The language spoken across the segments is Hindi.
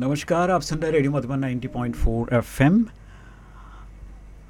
नमस्कार आप सुन रहे रेडियो मधुबन 90.4 एफएम।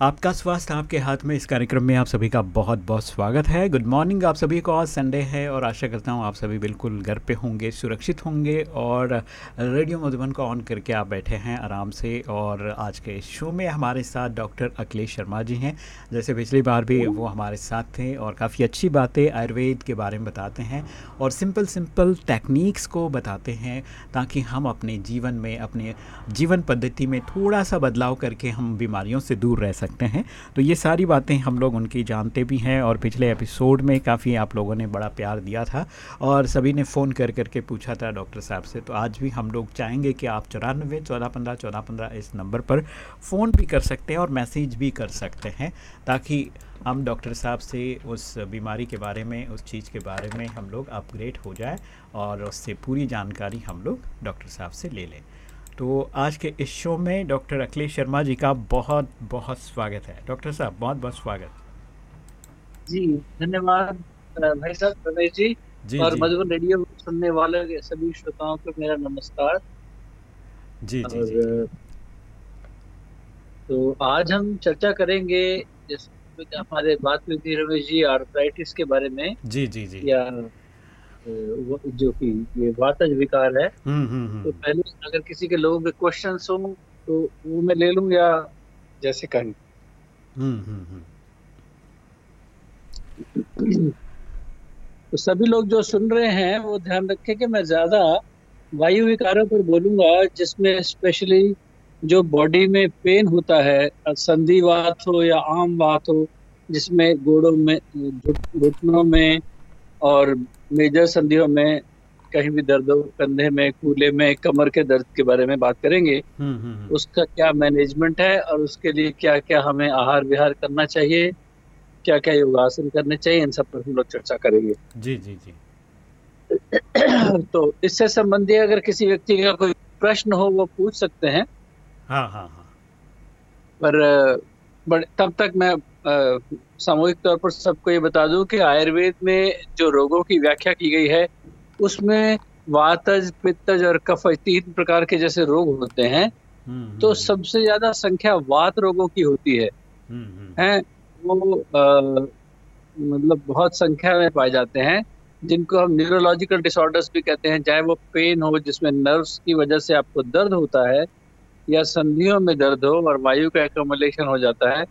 आपका स्वास्थ्य आपके हाथ में। इस कार्यक्रम में आप सभी का बहुत बहुत स्वागत है। गुड मॉर्निंग आप सभी को आज संडे है और आशा करता हूँ आप सभी बिल्कुल घर पे होंगे, सुरक्षित होंगे और रेडियो मधुबन को ऑन करके आप बैठे हैं आराम से और आज के शो में हमारे साथ डॉक्टर अखिलेश शर्मा जी हैं। जैसे पिछली बार भी वो हमारे साथ थे और काफ़ी अच्छी बातें आयुर्वेद के बारे में बताते हैं और सिंपल सिंपल टेक्निक्स को बताते हैं ताकि हम अपने जीवन में, अपने जीवन पद्धति में थोड़ा सा बदलाव करके हम बीमारियों से दूर रह सकते सकते हैं। तो ये सारी बातें हम लोग उनकी जानते भी हैं और पिछले एपिसोड में काफ़ी आप लोगों ने बड़ा प्यार दिया था और सभी ने फ़ोन कर करके पूछा था डॉक्टर साहब से। तो आज भी हम लोग चाहेंगे कि आप चौरानवे, चौदह पंद्रह चौदह पंद्रह इस नंबर पर फ़ोन भी कर सकते हैं और मैसेज भी कर सकते हैं ताकि हम डॉक्टर साहब से उस बीमारी के बारे में, उस चीज़ के बारे में हम लोग अपग्रेड हो जाए और उससे पूरी जानकारी हम लोग डॉक्टर साहब से ले लें। तो आज के इस शो में डॉक्टर अखिलेश शर्मा जी का बहुत बहुत स्वागत है। डॉक्टर साहब बहुत बहुत स्वागत। जी धन्यवाद भाई साहब रमेश जी, जी और मधुबन रेडियो सुनने वाले के सभी श्रोताओं को मेरा नमस्कार। जी जी, जी। तो आज हम चर्चा करेंगे जैसे हमारे बात हुई थी रमेश जी आर्थराइटिस के बारे में। जी जी जी। या जो कि ये वातज विकार है हम्म, हम्म, हम्म। तो पहले अगर किसी के लोगों के क्वेश्चन हो तो वो मैं ले लूँ या जैसे कहें तो सभी लोग जो सुन रहे हैं वो ध्यान रखें कि मैं ज़्यादा वायु विकारों पर बोलूँगा जिसमें स्पेशली जो बॉडी में पेन होता है संधि संधिवात हो या आम वात हो जिसमें गोड़ों में घुटनों में और मेजर संधियों में कहीं भी दर्द हो कंधे में कूले में कमर के दर्द के बारे में बात करेंगे हम्म, हम्म, हम्म। उसका क्या मैनेजमेंट है और उसके लिए क्या क्या हमें आहार विहार करना चाहिए क्या क्या योगासन करने चाहिए इन सब पर हम लोग चर्चा करेंगे। जी जी जी। तो इससे संबंधी अगर किसी व्यक्ति का कोई प्रश्न हो वो पूछ सकते हैं। हाँ हाँ हाँ। पर तब तक मैं सामूहिक तौर पर सबको ये बता दूँ कि आयुर्वेद में जो रोगों की व्याख्या की गई है उसमें वातज पित्तज और कफ तीन प्रकार के जैसे रोग होते हैं हम्म, तो हम्म। सबसे ज़्यादा संख्या वात रोगों की होती है हम्म, हैं वो आ, मतलब बहुत संख्या में पाए जाते हैं जिनको हम न्यूरोलॉजिकल डिसऑर्डर्स भी कहते हैं चाहे वो पेन हो जिसमें नर्व्स की वजह से आपको दर्द होता है या संधियों में दर्द हो और वायु का एकमलेशन हो जाता है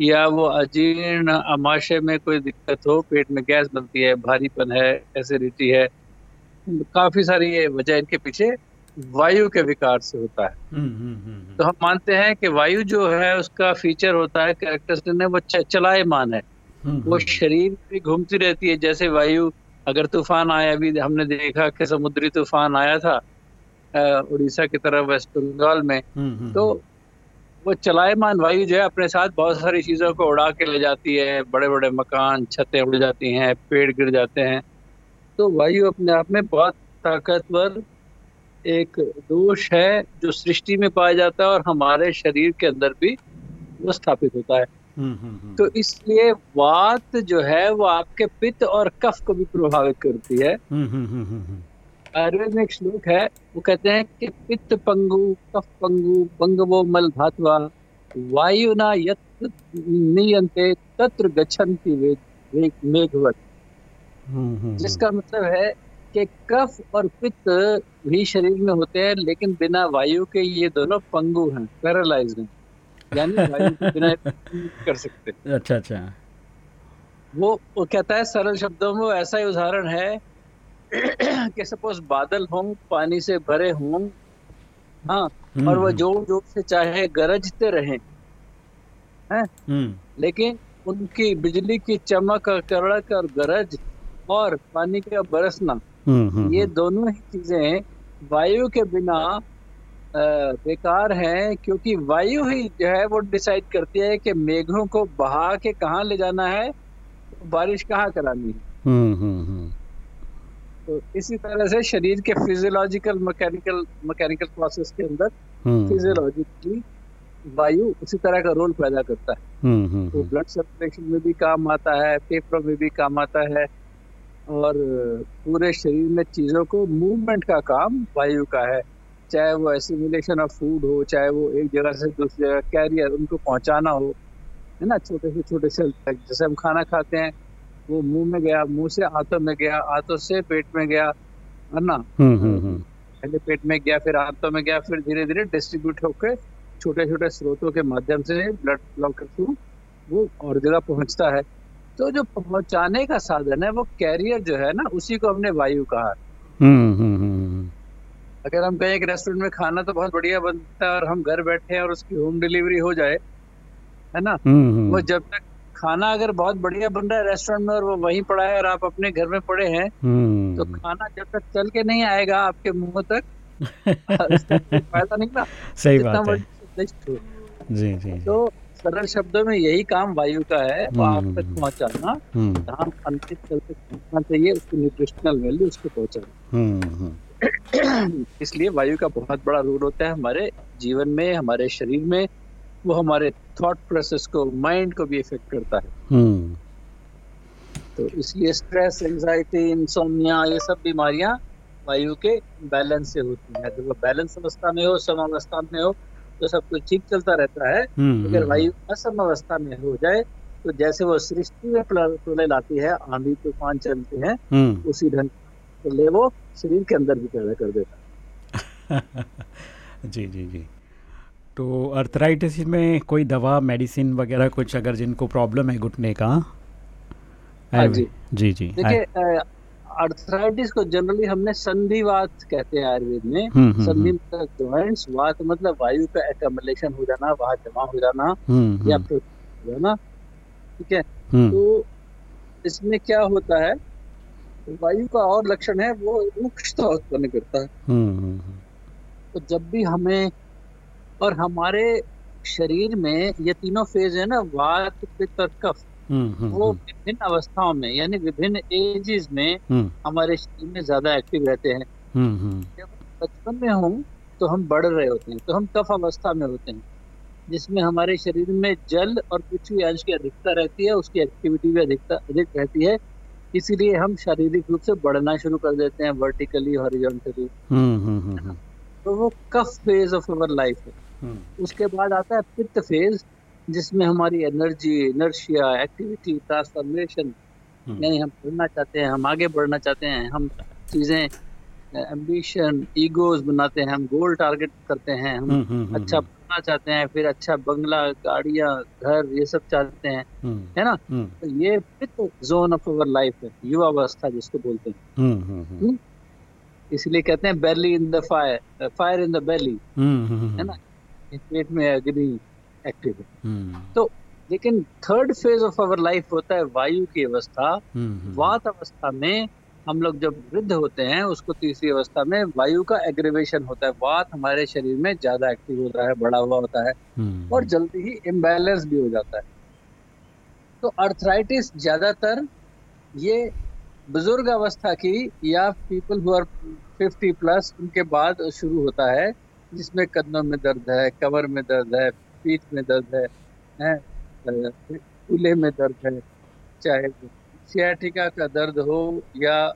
या वो अजीर्ण अमाशय में कोई दिक्कत हो पेट में गैस बनती है भारीपन है एसिडिटी है काफ़ी सारी ये वजह इनके पीछे वायु के विकार से होता है। हम्म, हम्म, हम्म, तो हम मानते हैं कि वायु जो है उसका फीचर होता है कैरेक्टरिस्टिक वो चलायमान है। वो शरीर भी घूमती रहती है जैसे वायु अगर तूफ़ान आया अभी हमने देखा कि समुद्री तूफ़ान आया था उड़ीसा की तरफ़ वेस्ट बंगाल में तो वो चलायमान वायु जो है अपने साथ बहुत सारी चीज़ों को उड़ा के ले जाती है। बड़े बड़े मकान छतें उड़ जाती हैं पेड़ गिर जाते हैं। तो वायु अपने आप में बहुत ताकतवर एक दोष है जो सृष्टि में पाया जाता है और हमारे शरीर के अंदर भी वो स्थापित होता है। हम्म, हम्म, हम्म। तो इसलिए वात जो है वो आपके पित्त और कफ को भी प्रभावित करती है। आयुर्वेद में एक श्लोक है वो कहते हैं कि पित्त पंगु कफ पंगु पंगवो मल धातवा वायु ना यत नियंते तत्र गच्छन्ति मेघवत। हम्म, हम्म, जिसका हम्म। मतलब है कि कफ और पित्त भी शरीर में होते हैं लेकिन बिना वायु के ये दोनों पंगु हैं पैरालाइज हैं। यानी वायु के बिना कर सकते। अच्छा अच्छा। वो वो कहता है सरल शब्दों में ऐसा ही उदाहरण है कि सपोज़ बादल हों पानी से भरे हों हाँ हम्म, और वो हम्म। ज़ोर ज़ोर से चाहे गरजते रहें हैं हम्म। लेकिन उनकी बिजली की चमक और कड़क और गरज और पानी का बरसना ये दोनों ही चीज़ें वायु के बिना बेकार हैं क्योंकि वायु ही जो है वो डिसाइड करती है कि मेघों को बहा के कहाँ ले जाना है बारिश कहाँ करानी है तो इसी तरह से शरीर के फिजियोलॉजिकल मैकेनिकल मैकेनिकल प्रोसेस के अंदर फिजियोलॉजिकली हम्म। वायु उसी तरह का रोल पैदा करता है। हम्म, हम्म, तो ब्लड सर्कुलेशन में भी काम आता है फेफड़ों में भी काम आता है और पूरे शरीर में चीज़ों को मूवमेंट का काम वायु का है। चाहे वो एसिमुलेशन ऑफ़ फ़ूड हो चाहे वो एक जगह से दूसरी जगह कैरियर उनको पहुंचाना हो है ना? छोटे से छोटे सेल तक जैसे हम खाना खाते हैं वो मुँह में गया मुँह से आंतों में गया आंतों से पेट में गया है ना? हम्म, हम्म, हम्म। पहले पेट में गया फिर आंतों में गया फिर धीरे धीरे डिस्ट्रीब्यूट होकर छोटे छोटे स्रोतों के माध्यम से ब्लड फ्लो के थ्रू वो और जगह पहुँचता है। तो जो पहुँचाने का साधन है वो कैरियर जो है ना उसी को हमने वायु कहा। अगर हम कहें एक रेस्टोरेंट में खाना तो बहुत बढ़िया बनता है और हम घर बैठे हैं और उसकी होम डिलीवरी हो जाए है ना? वो जब तक खाना अगर बहुत बढ़िया बन रहा है रेस्टोरेंट में और वो वहीं पड़ा है और आप अपने घर में पड़े हैं हम्म, तो खाना जब तक चल के नहीं आएगा आपके मुँह तक फ़ायदा नहीं ना सही बात है। जी जी तो सरल शब्दों में यही काम वायु का है वो आप हम्म, तक हम्म, पहुंचाना हम्म, अंतिम तल तक पहुँचना चाहिए उसकी न्यूट्रिशनल वैल्यू उसको पहुंचाना। हम्म, हम्म, इसलिए वायु का बहुत बड़ा रोल होता है हमारे जीवन में हमारे शरीर में वो हमारे थॉट प्रोसेस को माइंड को भी इफ़ेक्ट करता है। हम्म, तो इसलिए स्ट्रेस एंजाइटी इंसोमिया ये सब बीमारियाँ वायु के बैलेंस से होती हैं। जब बैलेंस अवस्था में हो सम अवस्था में हो तो सब कुछ ठीक चलता रहता है। हम्म, अगर हम्म, वायु असम अवस्था में हो जाए तो जैसे वो सृष्टि में प्रलय प्रलय लाती है आंधी तूफ़ान चलते हैं हम्म, उसी ढंग से ले वो शरीर के अंदर भी पैदा कर देता है। जी जी जी। तो अर्थराइटिस में कोई दवा मेडिसिन वगैरह कुछ अगर जिनको प्रॉब्लम है घुटने का? हाँ जी। जी जी। देखिए अर्थराइटिस को जनरली हमने संधिवात कहते हैं आयुर्वेद में। हम्म, हम्म, संधि हम्म, मतलब जॉइंट्स वात मतलब वायु का एकमलेशन हो जाना वहाँ जमा हो जाना या फिर हो जाना ठीक है? तो इसमें क्या होता है वायु का और लक्षण है वो उत्पन्न करता है। तो जब भी हमें और हमारे शरीर में ये तीनों फ़ेज़ है ना वात पित्त और कफ। हम्म, हम्म, वो विभिन्न अवस्थाओं में यानी विभिन्न एजेस में हम्म, हमारे शरीर में ज़्यादा एक्टिव रहते हैं। हम्म, हम्म, जब बचपन में हूँ तो हम बढ़ रहे होते हैं तो हम कफ अवस्था में होते हैं जिसमें हमारे शरीर में जल और पृथ्वी अंश की अधिकता रहती है उसकी एक्टिविटी भी अधिकता अधिक रहती है। इसीलिए हम शारीरिक रूप से बढ़ना शुरू कर देते हैं वर्टिकली हॉरिजॉन्टली हम्म, हम्म, हम्म, हम्म, तो वो kapha phase of our life है। हम्म, उसके बाद आता है पित्त फ़ेज़ जिसमें हमारी एनर्जी इनर्शिया एक्टिविटी ट्रांसफॉर्मेशन हम्म, यानी हम बढ़ना चाहते हैं हम आगे बढ़ना चाहते हैं हम चीज़ें एम्बिशन ईगोज बनाते हैं हम गोल टारगेट करते हैं हम हम्म, हम्म, अच्छा बनना चाहते हैं फिर अच्छा बंगला गाड़ियाँ घर ये सब चाहते हैं हम्म, है ना? हम्म, तो ये पित्त जोन ऑफ़ अवर लाइफ है युवा अवस्था जिसको बोलते हैं। हम्म, हम्म, हम्म, इसलिए कहते हैं belly in the fire fire in the belly हम्म, हम्म, है ना? पेट में अग्नि एक्टिव है। हम्म, तो लेकिन third phase of our life होता है वायु की अवस्था। हम्म, हम्म, वात अवस्था में हम लोग जब वृद्ध होते हैं उसको तीसरी अवस्था में वायु का एग्रीवेशन होता है। वात हमारे शरीर में ज़्यादा एक्टिव होता है बड़ा हुआ होता है और जल्दी ही इम्बैलेंस भी हो जाता है। तो अर्थराइटिस ज़्यादातर ये बुज़ुर्ग अवस्था की या people who are fifty plus उनके बाद शुरू होता है। जिसमें कदमों में दर्द है कमर में दर्द है पीठ में दर्द है, है? कूल्हे में दर्द है चाहे सियाटिका का दर्द हो या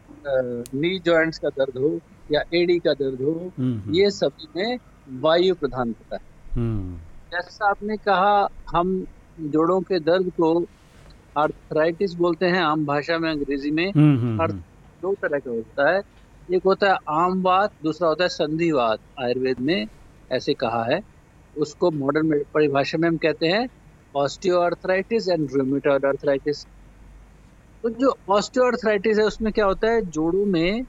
नी जॉइंट्स का दर्द हो या एडी का दर्द हो हम्म, ये सभी में वायु प्रधान होता है। हम्म, जैसा आपने कहा हम जोड़ों के दर्द को आर्थराइटिस बोलते हैं आम भाषा में अंग्रेज़ी में हम्म, हम्म, अर्थ दो तरह का होता है। एक होता है आमवात दूसरा होता है संधिवाद आयुर्वेद में ऐसे कहा है। उसको मॉडर्न परिभाषा में हम कहते हैं ऑस्टियोआर्थराइटिस एंड रूमेटॉइड आर्थराइटिस तो जो ऑस्टियोआर्थराइटिस है उसमें क्या होता है? जोड़ों में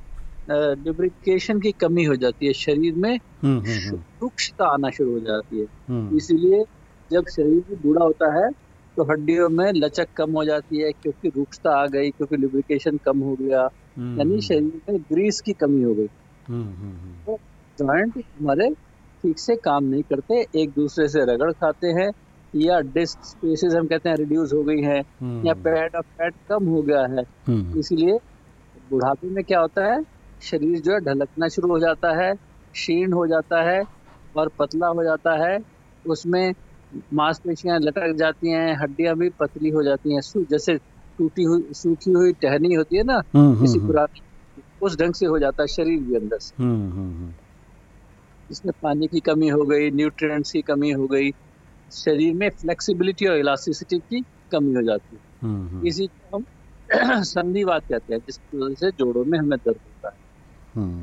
लिब्रिकेशन की कमी हो जाती है शरीर में। हम्म, हम्म, हम्म, रुक्षता आना शुरू हो जाती है। हम्म, इसीलिए जब शरीर बूढ़ा होता है तो हड्डियों में लचक कम हो जाती है क्योंकि रुक्षता आ गई क्योंकि लुब्रिकेशन कम हो गया हम्म, यानी शरीर में ग्रीस की कमी हो गई। हम्म, हम्म, हम्म, जॉइंट हमारे ठीक से काम नहीं करते एक दूसरे से रगड़ खाते हैं या डिस्क स्पेसेस हम कहते हैं रिड्यूस हो गई है हम्म, या पैड ऑफ़ फैट कम हो गया है। हम्म, इसलिए बुढ़ापे में क्या होता है शरीर जो है ढलकना शुरू हो जाता है क्षीण हो जाता है और पतला हो जाता है उसमें मांसपेशियाँ लटक जाती हैं हड्डियाँ भी पतली हो जाती हैं जैसे टूटी हुई सूखी हुई टहनी होती है ना हम्म, किसी हम्म, पुरानी उस ढंग से हो जाता है शरीर भी अंदर से हम्म, हम्म, हम्म, इसमें पानी की कमी हो गई न्यूट्रिएंट्स की कमी हो गई शरीर में फ्लेक्सिबिलिटी और इलास्टिसिटी की कमी हो जाती है हम्म, हम्म। इसी को हम संधिवात कहते हैं जिसकी वजह से जोड़ों में हमें दर्द हम्म।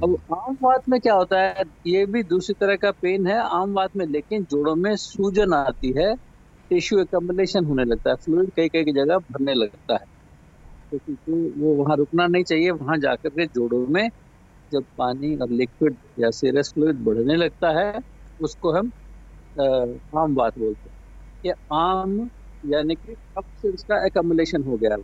अब आम बात में क्या होता है, ये भी दूसरी तरह का पेन है आम बात में, लेकिन जोड़ों में सूजन आती है टिश्यू एकम्बलेशन होने लगता है फ्लूड कई कई जगह भरने लगता है। क्योंकि तो वो वहाँ रुकना नहीं चाहिए, वहाँ जाकर के जोड़ों में जब पानी और लिक्विड या सीरियस फ्लूड बढ़ने लगता है, उसको हम आम बात बोलते हैं। ये आम यानी कि अब से उसका एकम्बलेशन हो गया।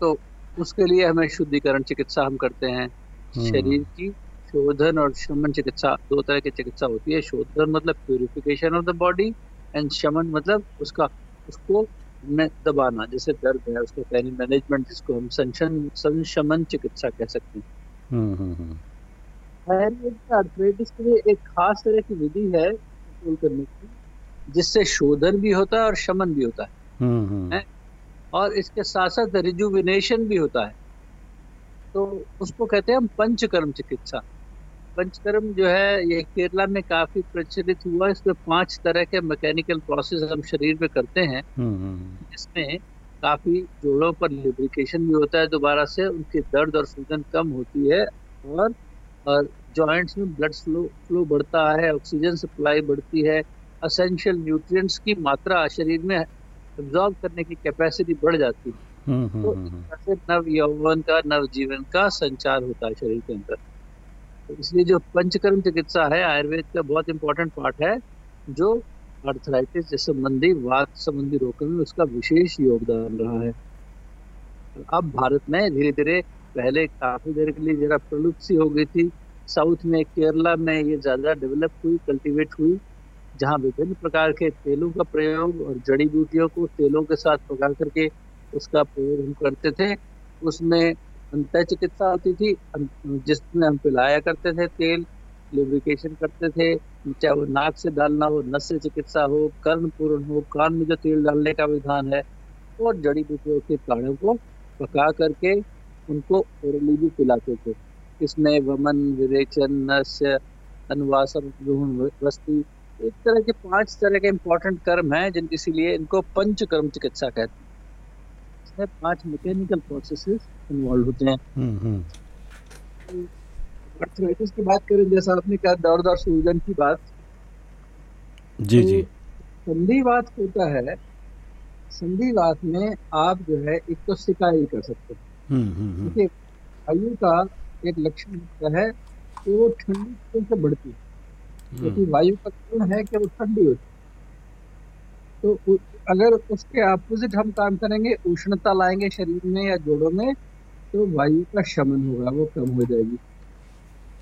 तो उसके लिए हमें शुद्धिकरण चिकित्सा हम करते हैं। हम्म। शरीर की शोधन और शमन चिकित्सा दो तरह की चिकित्सा होती है शोधन मतलब purification of the body and शमन मतलब उसका उसको दबाना जैसे दर्द है उसको पेन मैनेजमेंट जिसको हम संशन संशमन चिकित्सा कह सकते हैं। हम्म, हम्म, आर्थराइटिस के लिए एक खास तरह की विधि है करने की जिससे शोधन भी होता है और शमन भी होता है? और इसके साथ साथ रिजुविनेशन भी होता है। तो उसको कहते हैं हम पंचकर्म चिकित्सा। पंचकर्म जो है ये केरला में काफ़ी प्रचलित हुआ। इसमें पाँच तरह के मैकेनिकल प्रोसेस हम शरीर में करते हैं। इसमें काफ़ी जोड़ों पर लिब्रिकेशन भी होता है दोबारा से। उनके दर्द और सूजन कम होती है और और जॉइंट्स में ब्लड फ्लो फ्लो बढ़ता है ऑक्सीजन सप्लाई बढ़ती है। असेंशियल न्यूट्रिएंट्स की मात्रा शरीर में एब्जॉर्ब करने की कैपेसिटी बढ़ जाती है। हम्म, हम्म, तो हम्म, इस नव यौवन का नव जीवन का संचार होता है शरीर के अंदर। तो इसलिए जो पंचकर्म चिकित्सा है आयुर्वेद का बहुत इंपॉर्टेंट पार्ट है जो अर्थराइटिस से संबंधी वात संबंधी रोगों में उसका विशेष योगदान रहा है। अब भारत में धीरे धीरे पहले काफ़ी देर के लिए जरा प्रलुप्त सी हो गई थी। साउथ में केरला में ये ज़्यादा डेवलप हुई कल्टीवेट हुई। जहाँ विभिन्न प्रकार के तेलों का प्रयोग और जड़ी बूटियों को तेलों के साथ पका करके उसका प्रयोग हम करते थे। उसमें अंत चिकित्सा होती थी। जिसमें हम पिलाया करते थे तेल लुब्रिकेशन करते थे। चाहे वो नाक से डालना हो नस्य चिकित्सा हो कर्ण पूर्ण हो, कान में जो तेल डालने का विधान है, और जड़ी बूटियों के प्राणों को पका करके उनको ओरली भी पिलाते थे। इसमें वमन, विरेचन नस्य अनुवासन वस्ती एक तरह के पाँच तरह के इम्पोर्टेंट कर्म हैं जिन इसीलिए इनको पंच कर्म चिकित्सा कहते हैं। इसमें पाँच मैकेनिकल प्रोसेसेस इन्वॉल्व होते हैं। आर्थराइटिस की बात करें जैसा आपने कहा दर्द और सूजन की बात। जी तो जी। संधिवात होता है संधिवात में आप जो है एक तो सिकाई कर सकते हैं। हम्म, हम्म, हम्म। आयु का एक लक्षण होता है कि वो ठंडी से बढ़ती है। क्योंकि हम्म। वायु का गुण है कि वो ठंडी होती तो अगर उसके अपोजिट हम काम करेंगे उष्णता लाएँगे शरीर में या जोड़ों में तो वायु का शमन होगा वो कम हो जाएगी।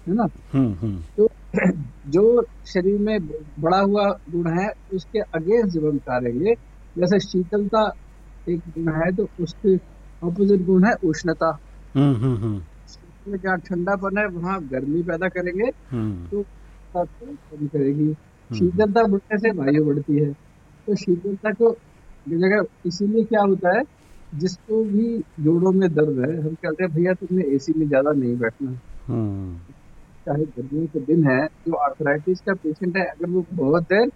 है ना? हम्म, हम्म। तो जो शरीर में बड़ा हुआ गुण है उसके अगेंस्ट जब हम करेंगे जैसे शीतलता एक गुण है तो उसके ऑपोजिट गुण है उष्णता। जहाँ ठंडापन है वहाँ गर्मी पैदा करेंगे। तो को कम करेगी। हम्म। शीतलता बढ़ने से वायु बढ़ती है। तो शीतलता को जगह इसीलिए क्या होता है जिसको भी जोड़ों में दर्द है हम कहते हैं भैया तुमने एसी में ज़्यादा नहीं बैठना। हम्म। चाहे गर्मियों के दिन है जो आर्थराइटिस का पेशेंट है अगर वो बहुत देर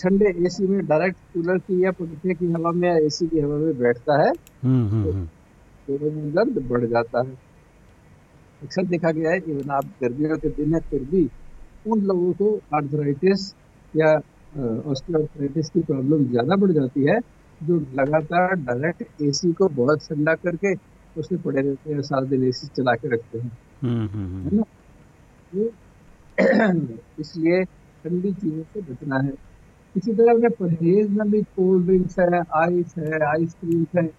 ठंडे एसी में डायरेक्ट कूलर की या पंखे की हवा में या एसी की हवा में बैठता है हम्म, तो दर्द बढ़ जाता है। अक्सर देखा गया है इवन आप गर्मियों के दिन है फिर भी उन लोगों को आर्थराइटिस या ऑस्टियोआर्थराइटिस की प्रॉब्लम ज़्यादा बढ़ जाती है जो लगातार डायरेक्ट एसी को बहुत ठंडा करके उसमें पड़े रहते हैं सारा दिन एसी चला के रखते हैं। हम्म, हम्म, हम्म। है ना? इसलिए ठंडी चीज़ों से बचना है। इसी तरह में परहेज में भी कोल्ड ड्रिंक्स है आइस है आइसक्रीम है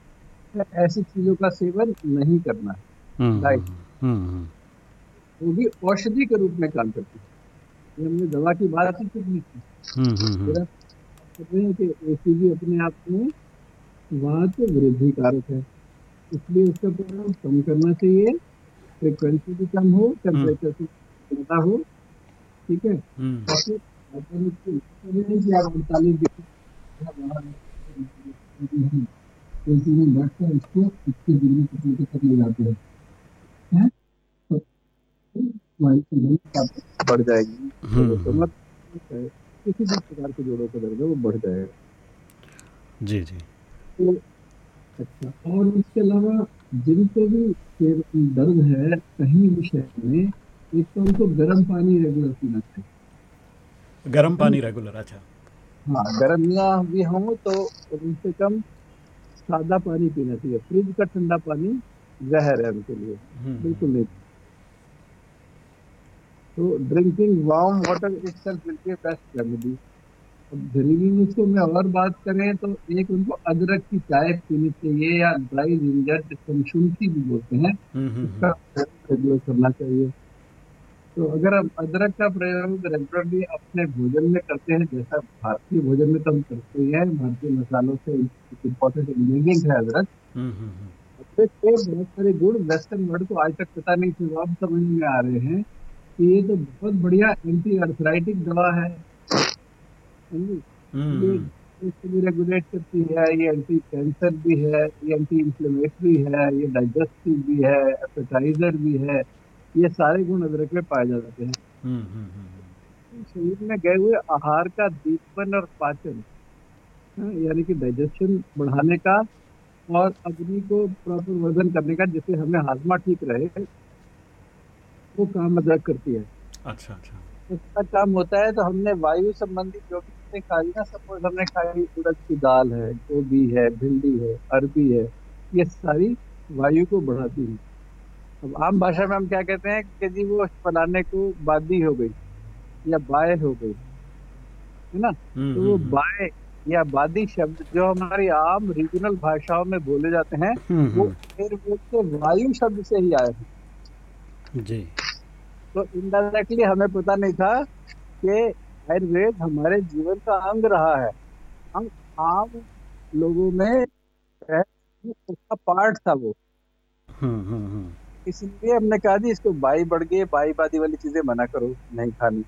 ऐसी चीज़ों का सेवन नहीं करना। है राइट वो भी औषधि के रूप में काम करती है। हमने दवा की बात ही कितनी की कहते हैं कि ओसीजी अपने आप में वात वृद्धि कारक है। इसलिए उसका प्रभाव कम करना चाहिए। फ्रिक्वेंसी भी कम हो टेम्परेचर की ज़्यादा हो ठीक है? अड़तालीस डिग्री इसको इक्कीस डिग्री तक ले जाते हैं। बढ़ जाएगी। हम्म, तो मतलब किसी भी प्रकार के जोड़ों का दर्द है वो बढ़ जाएगा। जी जी। तो अच्छा और इसके अलावा जिनको भी दर्द है कहीं भी शहर में एक तो उनको गर्म पानी रेगुलर पीना चाहिए। गर्म पानी रेगुलर अच्छा। हाँ गर्मियाँ भी हों तो कम से कम सादा पानी पीना चाहिए। फ्रिज का ठंडा पानी जहर है उनके लिए। हम्म। बिल्कुल नहीं। तो drinking warm water itself will be best remedy घरेलू नुस्खों में और बात करें तो एक उनको अदरक की चाय पीनी चाहिए या ड्राई जिंजर जिसको शुंठी भी बोलते हैं। हम्म, हम्म, उसका करना चाहिए। तो अगर हम अदरक का प्रयोग रेगुलरली अपने भोजन में करते हैं जैसा भारतीय भोजन में तो हम करते ही हैं भारतीय मसालों से इम्पोर्टेंट इंग्रेडिएंट है अदरक। हम्म, बहुत सारे गुण वेस्टर्न वर्ल्ड को आज तक पता नहीं थे अब समझ में आ रहे हैं। ये तो बहुत बढ़िया एंटी अर्थराइटिक दवा है। ये रेगुलेट करती है ये एंटी कैंसर भी है ये एंटी इंफ्लेमेटरी है ये डाइजेस्टिव भी है एपेटाइजर भी है ये सारे गुण अदरक में पाए जाते हैं। हम्म, हम्म, हम्म, शरीर में गए हुए आहार का दीपन और पाचन हाँ, यानी कि डाइजेशन बढ़ाने का और अग्नि को प्रॉपर वर्धन करने का जिससे हमें हाजमा ठीक रहे वो काम अदरक करती है। अच्छा अच्छा। इसका काम होता है तो हमने वायु संबंधी जो भी खाई ना सपोज़ हमने खाई उड़द की दाल है गोभी है भिंडी है अरबी है ये सारी वायु को बढ़ाती है। अब आम भाषा में हम क्या कहते हैं कि जी वो फलाने को बादी हो गई या बाय हो गई है ना? हम्म, तो वो हम्म, हम्म। बाय या बादी शब्द जो हमारी आम रीजनल भाषाओं में बोले जाते हैं वो फिर से वायु शब्द से ही आए हैं। जी। तो इनडायरेक्टली हमें पता नहीं था कि आयुर्वेद हमारे जीवन का अंग रहा है। हम आम लोगों में उसका पार्ट था वो। हम्म हम्म इसलिए हमने कहा जी इसको बाई बढ़ गई बाई बादी वाली चीज़ें मना करो नहीं खानी।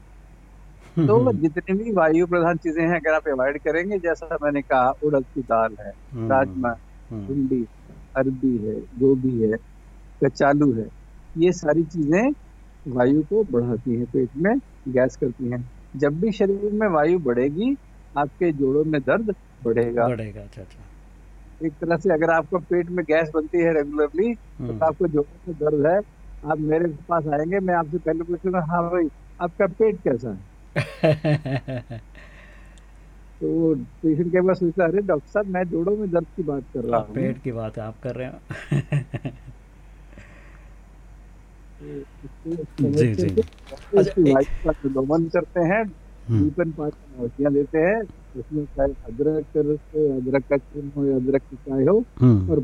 हम्म, तो हम्म। जितनी भी वायु प्रधान चीज़ें हैं अगर आप अवॉइड करेंगे जैसा मैंने कहा उड़द की दाल है हम्म, राजमा भिंडी अरबी है गोभी है कचालू है ये सारी चीज़ें वायु को बढ़ाती है पेट में गैस करती है। जब भी शरीर में वायु बढ़ेगी आपके जोड़ों में दर्द बढ़ेगा। बढ़ेगा अच्छा अच्छा। एक तरह से अगर आपको पेट में गैस बनती है रेगुलरली तो हम्म। आपको जो दर्द है। आप मेरे पास आएँगे मैं आपसे पहले पूछूँगा हाँ भाई आपका पेट कैसा है? तो पेशेंट के पास पूछता अरे डॉक्टर साहब मैं जोड़ों में दर्द की बात कर रहा हूँ। पेट की बात आप कर रहे हो। जी जी। अच्छा, करते हैं दीपन पाँच देते हैं उसमें चाहे अदरक अदरक का चूर्ण हो या अदरक की चाय हो हम्म। और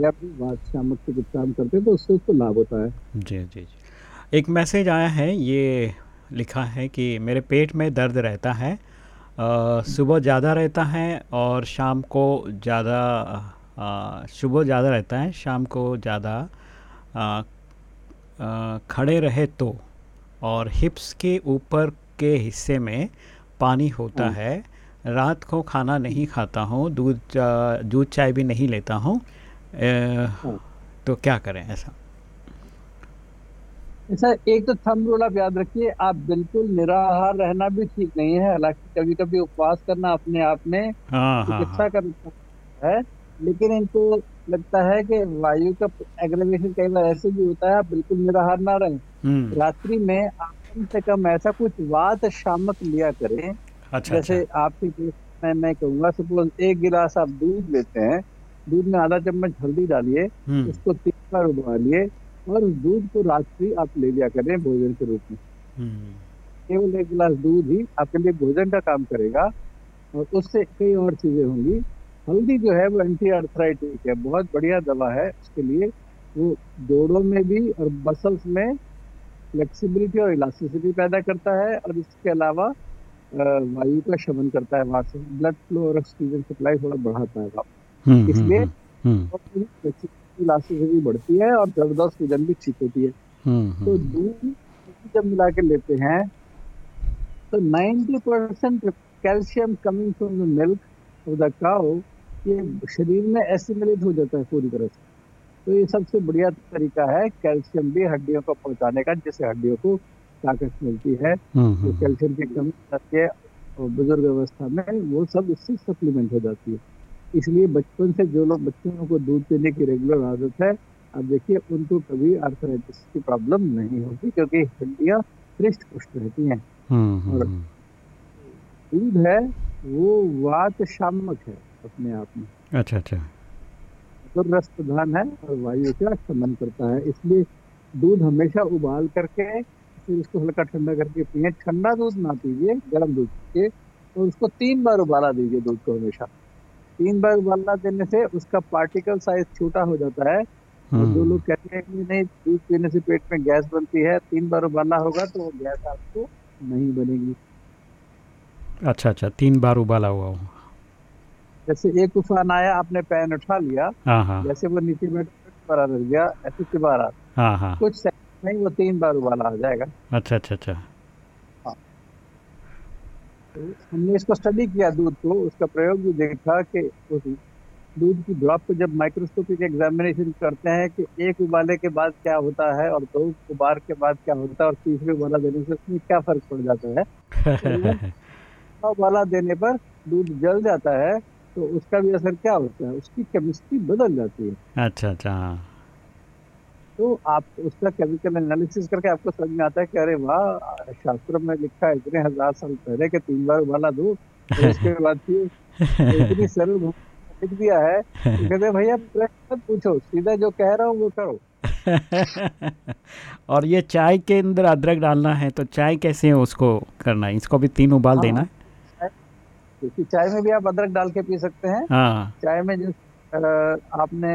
या फिर शामक से कुछ काम करते हैं तो उससे उसको लाभ होता है। जी जी जी। एक मैसेज आया है ये लिखा है कि मेरे पेट में दर्द रहता है सुबह ज़्यादा रहता है और शाम को ज़्यादा सुबह ज़्यादा रहता है शाम को ज़्यादा खड़े रहे तो और हिप्स के ऊपर के हिस्से में पानी होता हम्म। है। रात को खाना नहीं खाता हूँ दूध दूध चाय भी नहीं लेता हूँ। हाँ। तो क्या करें ऐसा? ऐसा एक तो थम रूल आप याद रखिए आप बिल्कुल निराहार रहना भी ठीक नहीं है। हालाँकि कभी कभी उपवास करना अपने आप में हाँ, हाँ, चिकित्सा का है लेकिन इनको लगता है कि वायु का एग्रेवेशन कई बार ऐसे भी होता है आप बिल्कुल निराहार ना रहें हम्म। रात्रि में आप कम से कम ऐसा कुछ वात शामक लिया करें अच्छा, जैसे अच्छा। आपके केस में मैं कहूँगा सपोज़ एक गिलास आप दूध लेते हैं दूध में आधा चम्मच हल्दी डालिए हम्म। उसको तीन बार उबालिए और उस दूध को रात्रि आप ले लिया करें भोजन के रूप में हम्म। केवल एक गिलास दूध ही आपके लिए भोजन का काम करेगा और उससे कई और चीज़ें होंगी हल्दी जो है वो एंटी आर्थराइटिक है। बहुत बढ़िया दवा है उसके लिए। वो जोड़ों में भी और मसल्स में फ्लेक्सिबिलिटी और इलास्टिसिटी पैदा करता है और इसके अलावा वायु का शमन करता है। वहाँ से ब्लड फ्लो और ऑक्सीजन सप्लाई थोड़ा बढ़ाता है। हम्म, हम्म, इसलिए इलास्टिसिटी हम्म, बढ़ती है और दर्द और सूजन भी ठीक होती है। तो दूध जब मिला के लेते हैं तो 90 percent calcium coming from the milk of the cow ये शरीर में एसिमिलेट हो जाता है पूरी तरह से। तो ये सबसे बढ़िया तरीका है कैल्शियम भी हड्डियों को पहुँचाने का जिससे हड्डियों को ताकत मिलती है। हम्म, जो हम्म, कैल्शियम की कमी आती है और बुज़ुर्ग अवस्था में वो सब इससे सप्लीमेंट हो जाती है। इसलिए बचपन से जो लोग बच्चों को दूध पीने की रेगुलर आदत है अब देखिए उनको कभी आर्थराइटिस की प्रॉब्लम नहीं होगी क्योंकि हड्डियाँ हृष्ट पुष्ट रहती हैं। हम्म, और दूध है वो वात शामक है। अपने आप में। अच्छा अच्छा। तो रस प्रधान है और वायु का शमन करता है इसलिए दूध हमेशा उबाल करके फिर उसको हल्का ठंडा करके पिए। ठंडा दूध ना पीजिए गर्म दूध पीजिए और उसको तीन बार उबाला दीजिए दूध को हमेशा। तीन बार उबाला देने से उसका पार्टिकल साइज़ छोटा हो जाता है और जो हम्म, लोग कहते हैं कि नहीं दूध पीने से पेट में गैस बनती है तीन बार उबालना होगा तो वो गैस आपको नहीं बनेगी। अच्छा अच्छा तीन बार उबाला हुआ हो। जैसे एक उफान आया आपने पैन उठा लिया। हाँ हाँ। जैसे वो नीचे में रह गया ऐसे रहा हाँ कुछ सेकंड में वो तीन बार उबाला आ जाएगा। अच्छा अच्छा अच्छा। तो हमने इसको स्टडी किया दूध को। उसका प्रयोग भी देखा कि उस दूध की ड्रॉप को जब माइक्रोस्कोपिक एग्जामिनेशन करते हैं कि एक उबाले के बाद क्या होता है और दो उबार के बाद क्या होता है और तीसरे उबाला देने से उसमें क्या फ़र्क पड़ जाता है? तो उबाला देने पर दूध जल जाता है। तो उसका भी असर क्या होता है? उसकी केमिस्ट्री बदल जाती है। अच्छा अच्छा हाँ। तो आप उसका केमिकल एनालिसिस करके आपको समझ में आता है कि अरे वाह शास्त्र में लिखा है इतने हज़ार साल पहले के तीन बार उबाला दूध और उसके बाद फिर इतनी सरल लिख दिया है तो कहते भैया प्रश्न मत पूछो सीधा जो कह रहा हूँ वो करो। और ये चाय के अंदर अदरक डालना है तो चाय कैसे है उसको करना है? इसको भी तीन उबाल हाँ। देना है? क्योंकि चाय में भी आप अदरक डाल के पी सकते हैं। हाँ। चाय में जिस आपने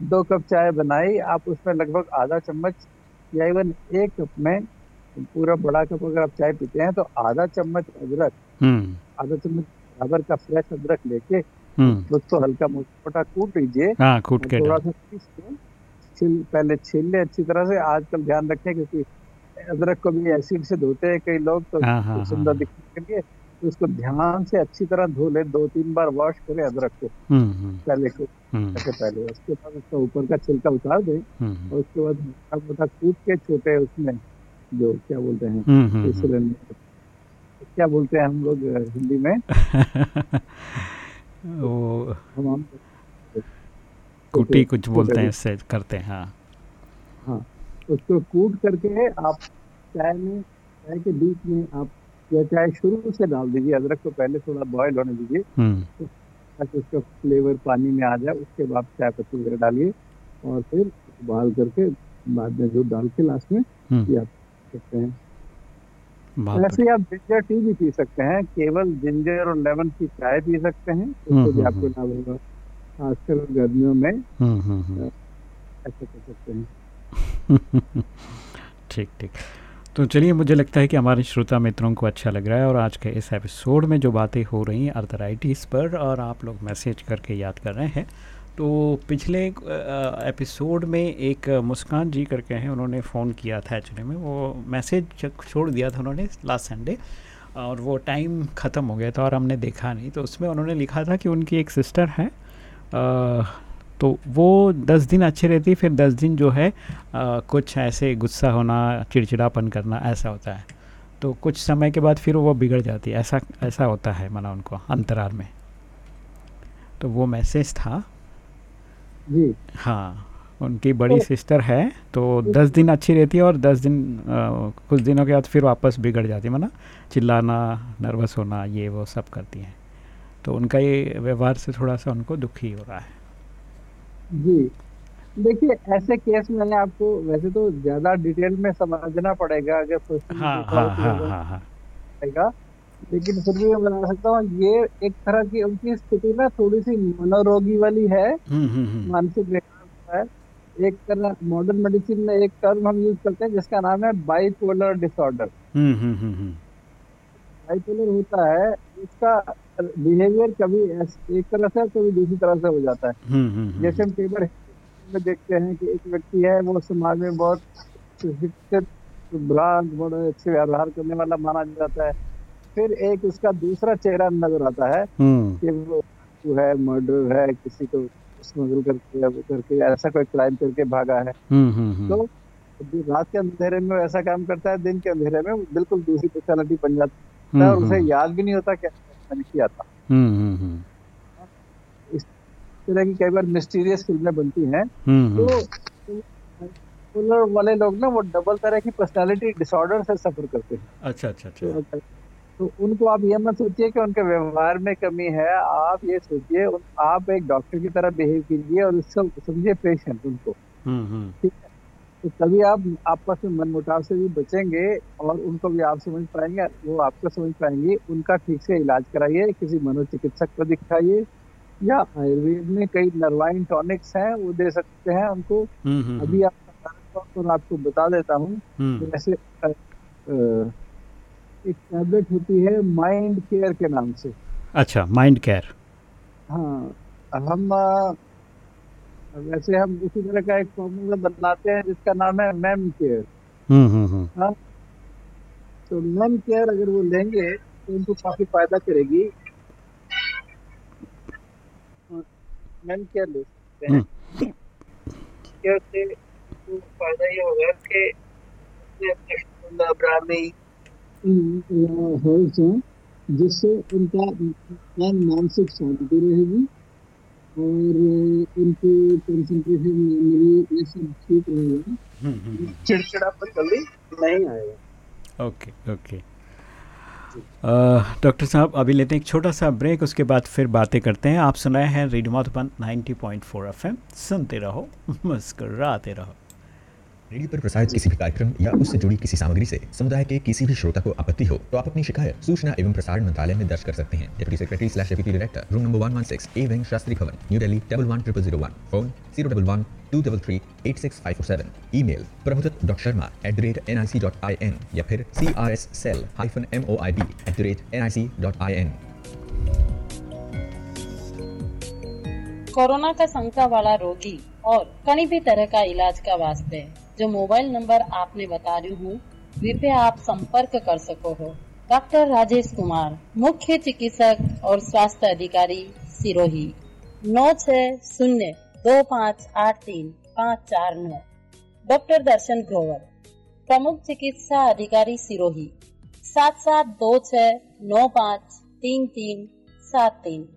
दो कप चाय बनाई आप उसमें लगभग आधा चम्मच या इवन एक कप में पूरा बड़ा कप अगर आप चाय पीते हैं तो आधा चम्मच अदरक हम्म। आधा चम्मच बराबर का फ्रेश अदरक लेके हम्म। उसको हल्का मोटा कूट लीजिए हाँ कूट के थोड़ा सा छिल पहले छील ले अच्छी तरह से। आजकल ध्यान रखें क्योंकि अदरक को भी एसिड से धोते हैं कई लोग तो हाँ हाँ सुंदर दिखने के लिए तो उसको ध्यान से अच्छी तरह धो ले दो तीन बार वॉश करें अदरक को। हम्म हम्म। पहले को हम्म। पहले उसके बाद उसका ऊपर का छिलका उतार दें। और उसके बाद मोटा मोटा कूट के छोटे उसमें जो क्या बोलते हैं? क्या बोलते हैं हम लोग हिंदी में? वो हम कुटी कुछ बोलते हैं इससे करते हैं हाँ। हाँ। उसको कूट करके आप चाय में चाय के बीच में आप या चाय शुरू से डाल दीजिए अदरक को पहले थोड़ा बॉयल होने दीजिए। हम्म। ताकि उसका फ्लेवर पानी में आ जाए उसके बाद चाय पत्ती वगैरह डालिए और फिर उबाल करके बाद में दूध डाल के लास्ट में हम्म। ये आप सकते हैं। वैसे आप जिंजर टी भी पी सकते हैं केवल जिंजर और लेमन की चाय पी सकते हैं हम्म, उससे भी आपको लाभ होगा। खासकर गर्मियों में ऐसा कर सकते हैं। ठीक ठीक। तो चलिए, मुझे लगता है कि हमारे श्रोता मित्रों को अच्छा लग रहा है और आज के इस एपिसोड में जो बातें हो रही हैं अर्थराइटिस पर और आप लोग मैसेज करके याद कर रहे हैं तो पिछले एपिसोड में एक मुस्कान जी करके हैं, उन्होंने फ़ोन किया था एक्चुअली में, वो मैसेज छोड़ दिया था उन्होंने लास्ट संडे और वो टाइम ख़त्म हो गया था और हमने देखा नहीं तो उसमें उन्होंने लिखा था कि उनकी एक सिस्टर है तो वो दस दिन अच्छी रहती फिर दस दिन जो है अ, कुछ ऐसे गुस्सा होना चिड़चिड़ापन करना ऐसा होता है। तो कुछ समय के बाद फिर वो बिगड़ जाती है। ऐसा ऐसा होता है माना उनको अंतराल में। तो वो मैसेज था। जी। हाँ उनकी बड़ी सिस्टर है तो दस दिन अच्छी रहती है और दस दिन अ, कुछ दिनों के बाद फिर वापस बिगड़ जाती है माना चिल्लाना नर्वस होना ये वो सब करती हैं। तो उनका ये व्यवहार से थोड़ा सा उनको दुखी हो रहा है। जी। देखिए ऐसे केस में मैंने आपको वैसे तो ज़्यादा डिटेल में समझना पड़ेगा अगर हाँ हाँ तो हाँ हाँ हाँ। पड़ेगा। लेकिन फिर भी मैं बता सकता हूँ ये एक तरह की उनकी स्थिति ना थोड़ी सी मनोरोगी वाली है। हम्म हम्म हम्म। मानसिक विकार है। एक तरह मॉडर्न मेडिसिन में एक टर्म हम यूज़ करते हैं जिसका नाम है बाइपोलर डिसऑर्डर हम्म हम्म हम्म हम्म बाइपोलर होता है उसका बिहेवियर कभी एक तरह से कभी दूसरी तरह से हो जाता है। हम्म हम्म हम्म। जैसे हम टेबर बार में देखते हैं कि एक व्यक्ति है वो समाज में बहुत शिक्षित भ्रांत बड़े अच्छे व्यवहार करने वाला माना जाता है। फिर एक उसका दूसरा चेहरा नज़र आता है कि वो वो है मर्डर है किसी को स्मगल करके करके ऐसा कोई क्राइम करके भागा है। तो रात के अंधेरे में ऐसा काम करता है दिन के अंधेरे में बिल्कुल दूसरी पर्सनैलिटी बन जाता है और उसे याद भी नहीं होता क्या मैंने किया था। इस तरह की कई बार मिस्टीरियस फ़िल्में बनती हैं तो वाले लोग ना वो डबल तरह की पर्सनालिटी डिसऑर्डर से सफ़र करते हैं। अच्छा अच्छा अच्छा। तो, तो उनको आप ये मत सोचिए कि उनके व्यवहार में कमी है आप ये सोचिए आप एक डॉक्टर की तरह बिहेव कीजिए और उससे समझिए पेशेंट उनको। हम्म, हम्म। ठीक है? तो तभी आप आपस में मन मुटाव से भी बचेंगे और उनको भी आप समझ पाएँगे वो आपको समझ पाएँगे। उनका ठीक से इलाज कराइए किसी मनोचिकित्सक को दिखाइए। या आयुर्वेद में कई नर्वाइन टॉनिक्स हैं वो दे सकते हैं उनको हम्म, अभी आप तो मैं आपको बता देता हूँ। हम्म। जैसे एक टैबलेट होती है माइंड केयर के नाम से। अच्छा माइंड केयर। हाँ हम वैसे हम उसी तरह का एक फॉर्मूला बनाते हैं जिसका नाम है मैम केयर हाँ? तो मैम केयर अगर वो लेंगे तो उनको काफ़ी फ़ायदा करेगी। मैम केयर ले सकते हैं। केयर से को फ़ायदा ये होगा कि ब्राह्मी हैं जिससे उनका मानसिक शांति रहेगी। और उनकी कंसंट्रेशन मेमोरी ये सब ठीक रहेगा। चिड़चिड़ापन जल्दी नहीं आएगा। Okay okay. डॉक्टर साहब अभी लेते हैं एक छोटा सा ब्रेक उसके बाद फिर बातें करते हैं। आप सुनाए हैं रेडियो फोर 90.4 एफएम। सुनते रहो मुस्कराते रहो। रेडियो पर प्रसारित किसी भी कार्यक्रम या उससे जुड़ी किसी सामग्री से समुदाय के किसी भी श्रोता को आपत्ति हो तो आप अपनी शिकायत सूचना एवं प्रसारण मंत्रालय में दर्ज कर सकते हैं। Deputy secretary slash deputy director room number one one six A wing Shastri Bhavan New Delhi double one triple zero one phone zero double one two double three eight six five four seven email Prabhudatt dot Sharma at the rate N I C dot I N या फिर C R S cell hyphen M O I D at the rate N I C dot I N corona का शंका वाला रोगी और कहीं भी तरह का इलाज का वास्ते। जो मोबाइल नंबर आपने बता रही हूँ वे आप संपर्क कर सको हो। डॉक्टर राजेश कुमार, मुख्य चिकित्सक और स्वास्थ्य अधिकारी, सिरोही। नौ छ शून्य दो पाँच आठ तीन पाँच चार नौ। डॉक्टर दर्शन ग्रोवर, प्रमुख चिकित्सा अधिकारी, सिरोही। सात सात दो छ नौ पाँच तीन तीन सात तीन।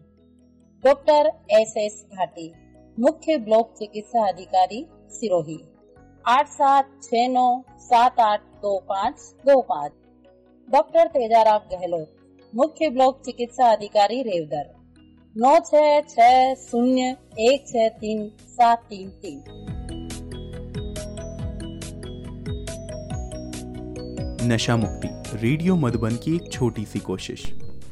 डॉक्टर एस एस भाटी मुख्य ब्लॉक चिकित्सा अधिकारी, सिरोही। आठ सात छः नौ सात आठ दो पाँच दो पाँच। डॉक्टर तेजाराम गहलोत मुख्य ब्लॉक चिकित्सा अधिकारी रेवदर। नौ छ छ शून्य एक छ तीन सात तीन तीन। नशा मुक्ति रेडियो मधुबन की एक छोटी सी कोशिश।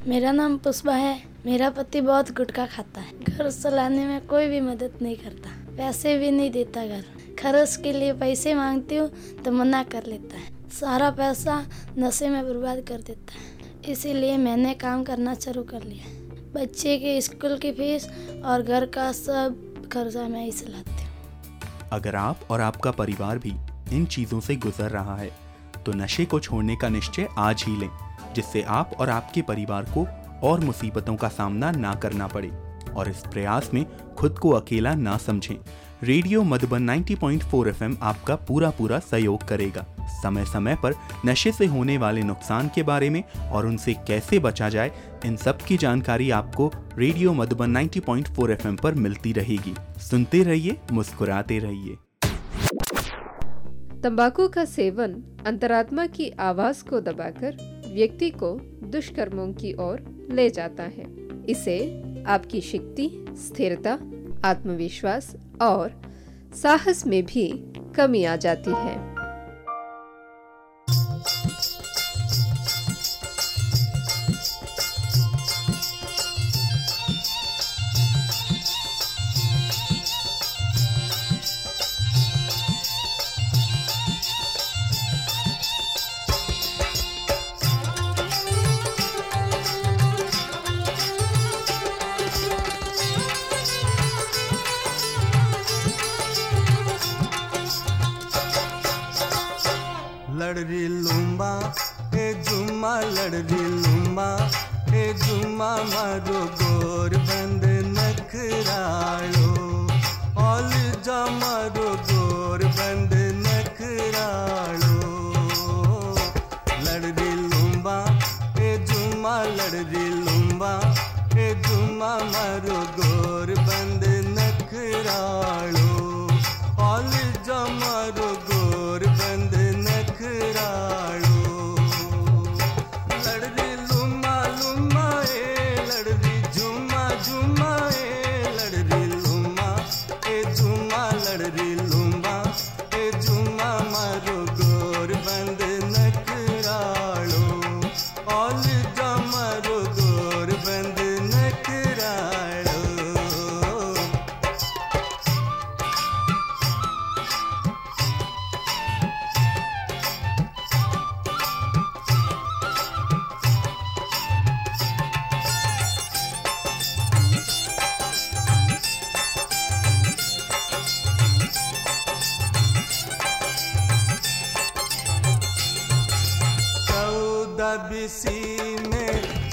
मेरा नाम पुष्पा है मेरा पति बहुत गुटखा खाता है। घर चलाने में कोई भी मदद नहीं करता पैसे भी नहीं देता घर। खर्च के लिए पैसे मांगती हूँ तो मना कर लेता है। सारा पैसा नशे में बर्बाद कर देता है। इसीलिए मैंने काम करना शुरू कर लिया। बच्चे के स्कूल की फ़ीस और घर का सब खर्चा मैं ही चलाती हूँ। अगर आप और आपका परिवार भी इन चीज़ों से गुजर रहा है तो नशे को छोड़ने का निश्चय आज ही लें, जिससे आप और आपके परिवार को और मुसीबतों का सामना ना करना पड़े और इस प्रयास में खुद को अकेला ना समझें। रेडियो मधुबन 90.4 एफएम आपका पूरा पूरा सहयोग करेगा। समय समय पर नशे से होने वाले नुकसान के बारे में और उनसे कैसे बचा जाए, इन सब की जानकारी आपको रेडियो मधुबन 90.4 एफएम पर मिलती रहेगी। सुनते रहिए, मुस्कुराते रहिए। तंबाकू का सेवन अंतरात्मा की आवाज़ को दबाकर व्यक्ति को दुष्कर्मों की ओर ले जाता है। इसे आपकी शक्ति, स्थिरता, आत्मविश्वास और साहस में भी कमी आ जाती है। चौदह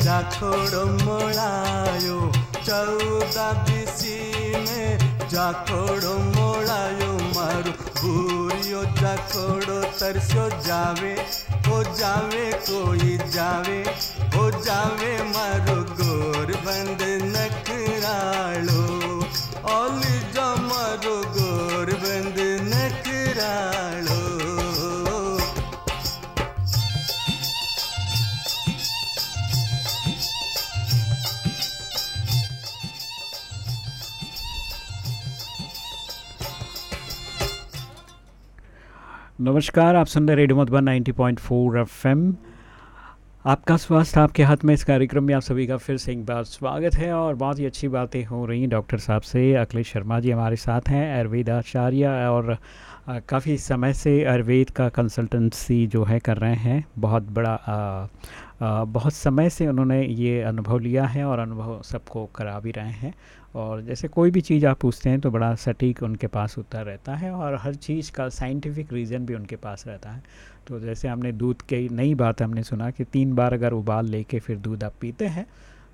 जाखोड़ मोड़ायो चौदह बीसी जाखोड़ मोड़ायो मारो भूरियो जाखोड़ो तरसो जावे, हो जावे, कोई जावे, हो जावे, मारो गोर बंद नखराड़ो नमस्कार आप सुन रहे रेडियो मधुबन 90.4 एफएम। आपका स्वास्थ्य आपके हाथ में इस कार्यक्रम में आप सभी का फिर से एक बार स्वागत है और बहुत ही अच्छी बातें हो रही हैं डॉक्टर साहब से। अखिलेश शर्मा जी हमारे साथ हैं आयुर्वेद आचार्य और काफ़ी समय से आयुर्वेद का कंसल्टेंसी जो है कर रहे हैं। बहुत बड़ा अ, अ, बहुत समय से उन्होंने ये अनुभव लिया है और अनुभव सबको करा भी रहे हैं। और जैसे कोई भी चीज़ आप पूछते हैं तो बड़ा सटीक उनके पास उत्तर रहता है और हर चीज़ का साइंटिफिक रीज़न भी उनके पास रहता है। तो जैसे हमने दूध की नई बात हमने सुना कि तीन बार अगर उबाल लेके फिर दूध आप पीते हैं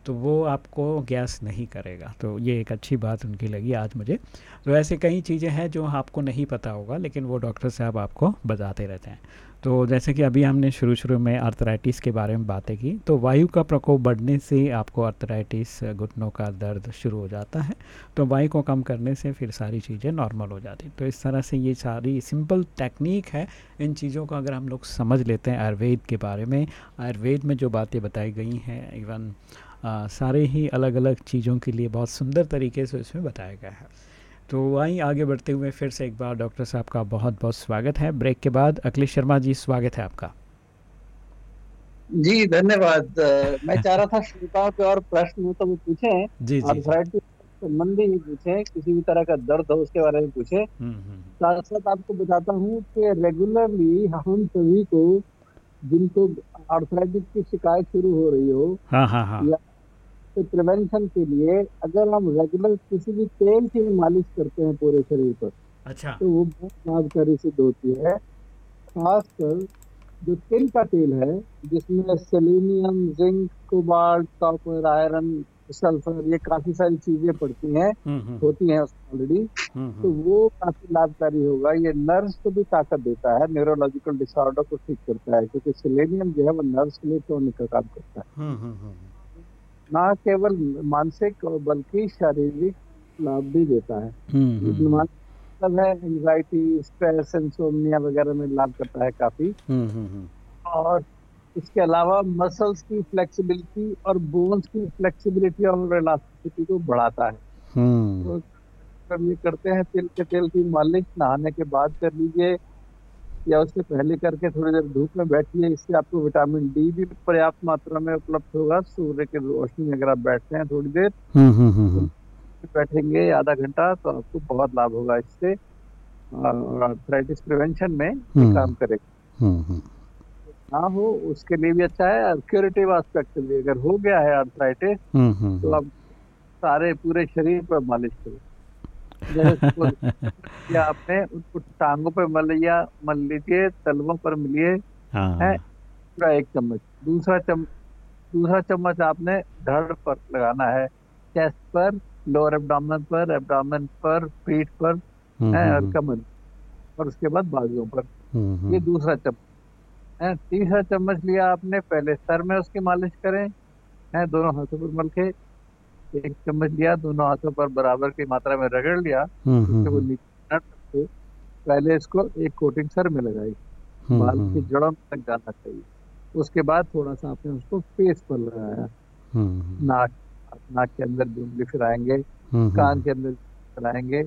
तो वो आपको गैस नहीं करेगा। तो ये एक अच्छी बात उनकी लगी आज मुझे। तो ऐसे कई चीज़ें हैं जो आपको नहीं पता होगा, लेकिन वो डॉक्टर साहब आपको बताते रहते हैं। तो जैसे कि अभी हमने शुरू शुरू में आर्थराइटिस के बारे में बातें की तो वायु का प्रकोप बढ़ने से आपको आर्थराइटिस घुटनों का दर्द शुरू हो जाता है तो वायु को कम करने से फिर सारी चीज़ें नॉर्मल हो जाती तो इस तरह से ये सारी सिंपल टेक्निक है इन चीज़ों का अगर हम लोग समझ लेते हैं आयुर्वेद के बारे में आयुर्वेद में जो बातें बताई गई हैं इवन आ, सारे ही अलग अलग चीज़ों के लिए बहुत सुंदर तरीके से इसमें बताया गया है। तो वहीं आगे बढ़ते हुए फिर से एक बार डॉक्टर साहब का बहुत बहुत स्वागत है। ब्रेक के बाद अखिलेश शर्मा जी स्वागत है आपका। जी धन्यवाद। मैं चाह रहा था श्रोताओं के और प्रश्न तो वो पूछे। जी जी। संबंधी ही पूछे किसी भी तरह का दर्द हो उसके बारे में पूछे। हम्म, हम्म, साथ साथ आपको बताता हूँ कि रेगुलरली हम सभी को जिनको आर्थराइटिस की शिकायत शुरू हो रही हो हाँ हाँ हाँ। या तो प्रिवेंशन के लिए अगर हम रेगुलर किसी भी तेल की मालिश करते हैं पूरे शरीर पर अच्छा। तो वो बहुत लाभकारी सिद्ध होती है। खासकर जो तिल का तेल है जिसमें selenium zinc cobalt copper iron sulphur ये काफ़ी सारी चीज़ें पड़ती हैं हम्म, हम्म, होती हैं ऑलरेडी हम्म, तो वो काफ़ी लाभकारी होगा। ये नर्व्स को भी ताकत देता है न्यूरोलॉजिकल डिसऑर्डर को ठीक करता है क्योंकि सेलेनियम जो है वो नर्व्स के लिए टोनिक का काम करता है। ना केवल मानसिक और बल्कि शारीरिक लाभ भी देता है। मतलब है एंजाइटी स्ट्रेस इंसोम्निया वगैरह में लाभ करता है काफ़ी। हम्म, और इसके अलावा मसल्स की फ्लेक्सिबिलिटी और बोन्स की फ्लेक्सिबिलिटी और इलास्टिसिटी को बढ़ाता है। तो ये करते हैं तिल के तेल की मालिश नहाने के बाद कर लीजिए या उससे पहले करके थोड़ी देर धूप में बैठिए इससे आपको विटामिन डी भी पर्याप्त मात्रा में उपलब्ध होगा। सूर्य की रोशनी अगर आप बैठते हैं थोड़ी देर हम्म, हम्म, हम्म, बैठेंगे आधा घंटा तो आपको बहुत लाभ होगा इससे। आर्थराइटिस प्रिवेंशन में। काम करेगा। हम्म, हम्म, ना हो उसके लिए भी अच्छा है। क्यूरेटिव एस्पेक्ट भी अगर हो गया है आर्थराइटिस तो आप सारे पूरे शरीर पर मालिश करो। Suppose आपने उसको टांगों पे मल लिया मल लीजिए तलवों पर मिलिए हाँ? है। पूरा एक चम्मच। दूसरा चम दूसरा चम्मच आपने धड़ पर लगाना है। चेस्ट पर लोअर एब्डोमेन पर एब्डोमेन पर पीठ पर है? और कमर और उसके बाद बाजुओं पर। हम्म, हम्म, ये दूसरा चम्मच। है? तीसरा चम्मच लिया आपने पहले सर में उसकी मालिश करें। है? दोनों हाथों पर मल के। एक चम्मच लिया दोनों हाथों पर बराबर की मात्रा में रगड़ लिया हम्म, उसके वो हम्म, नीचे पहले इसको एक कोटिंग सर में लगाई। हम्म, बाल की हम्म, जड़ों तक जाना चाहिए उसके बाद थोड़ा सा आपने उसको फेस पर लगाया। हम्म, नाक नाक के अंदर उंगली फिराएँगे हम्म, कान के अंदर फिराएँगे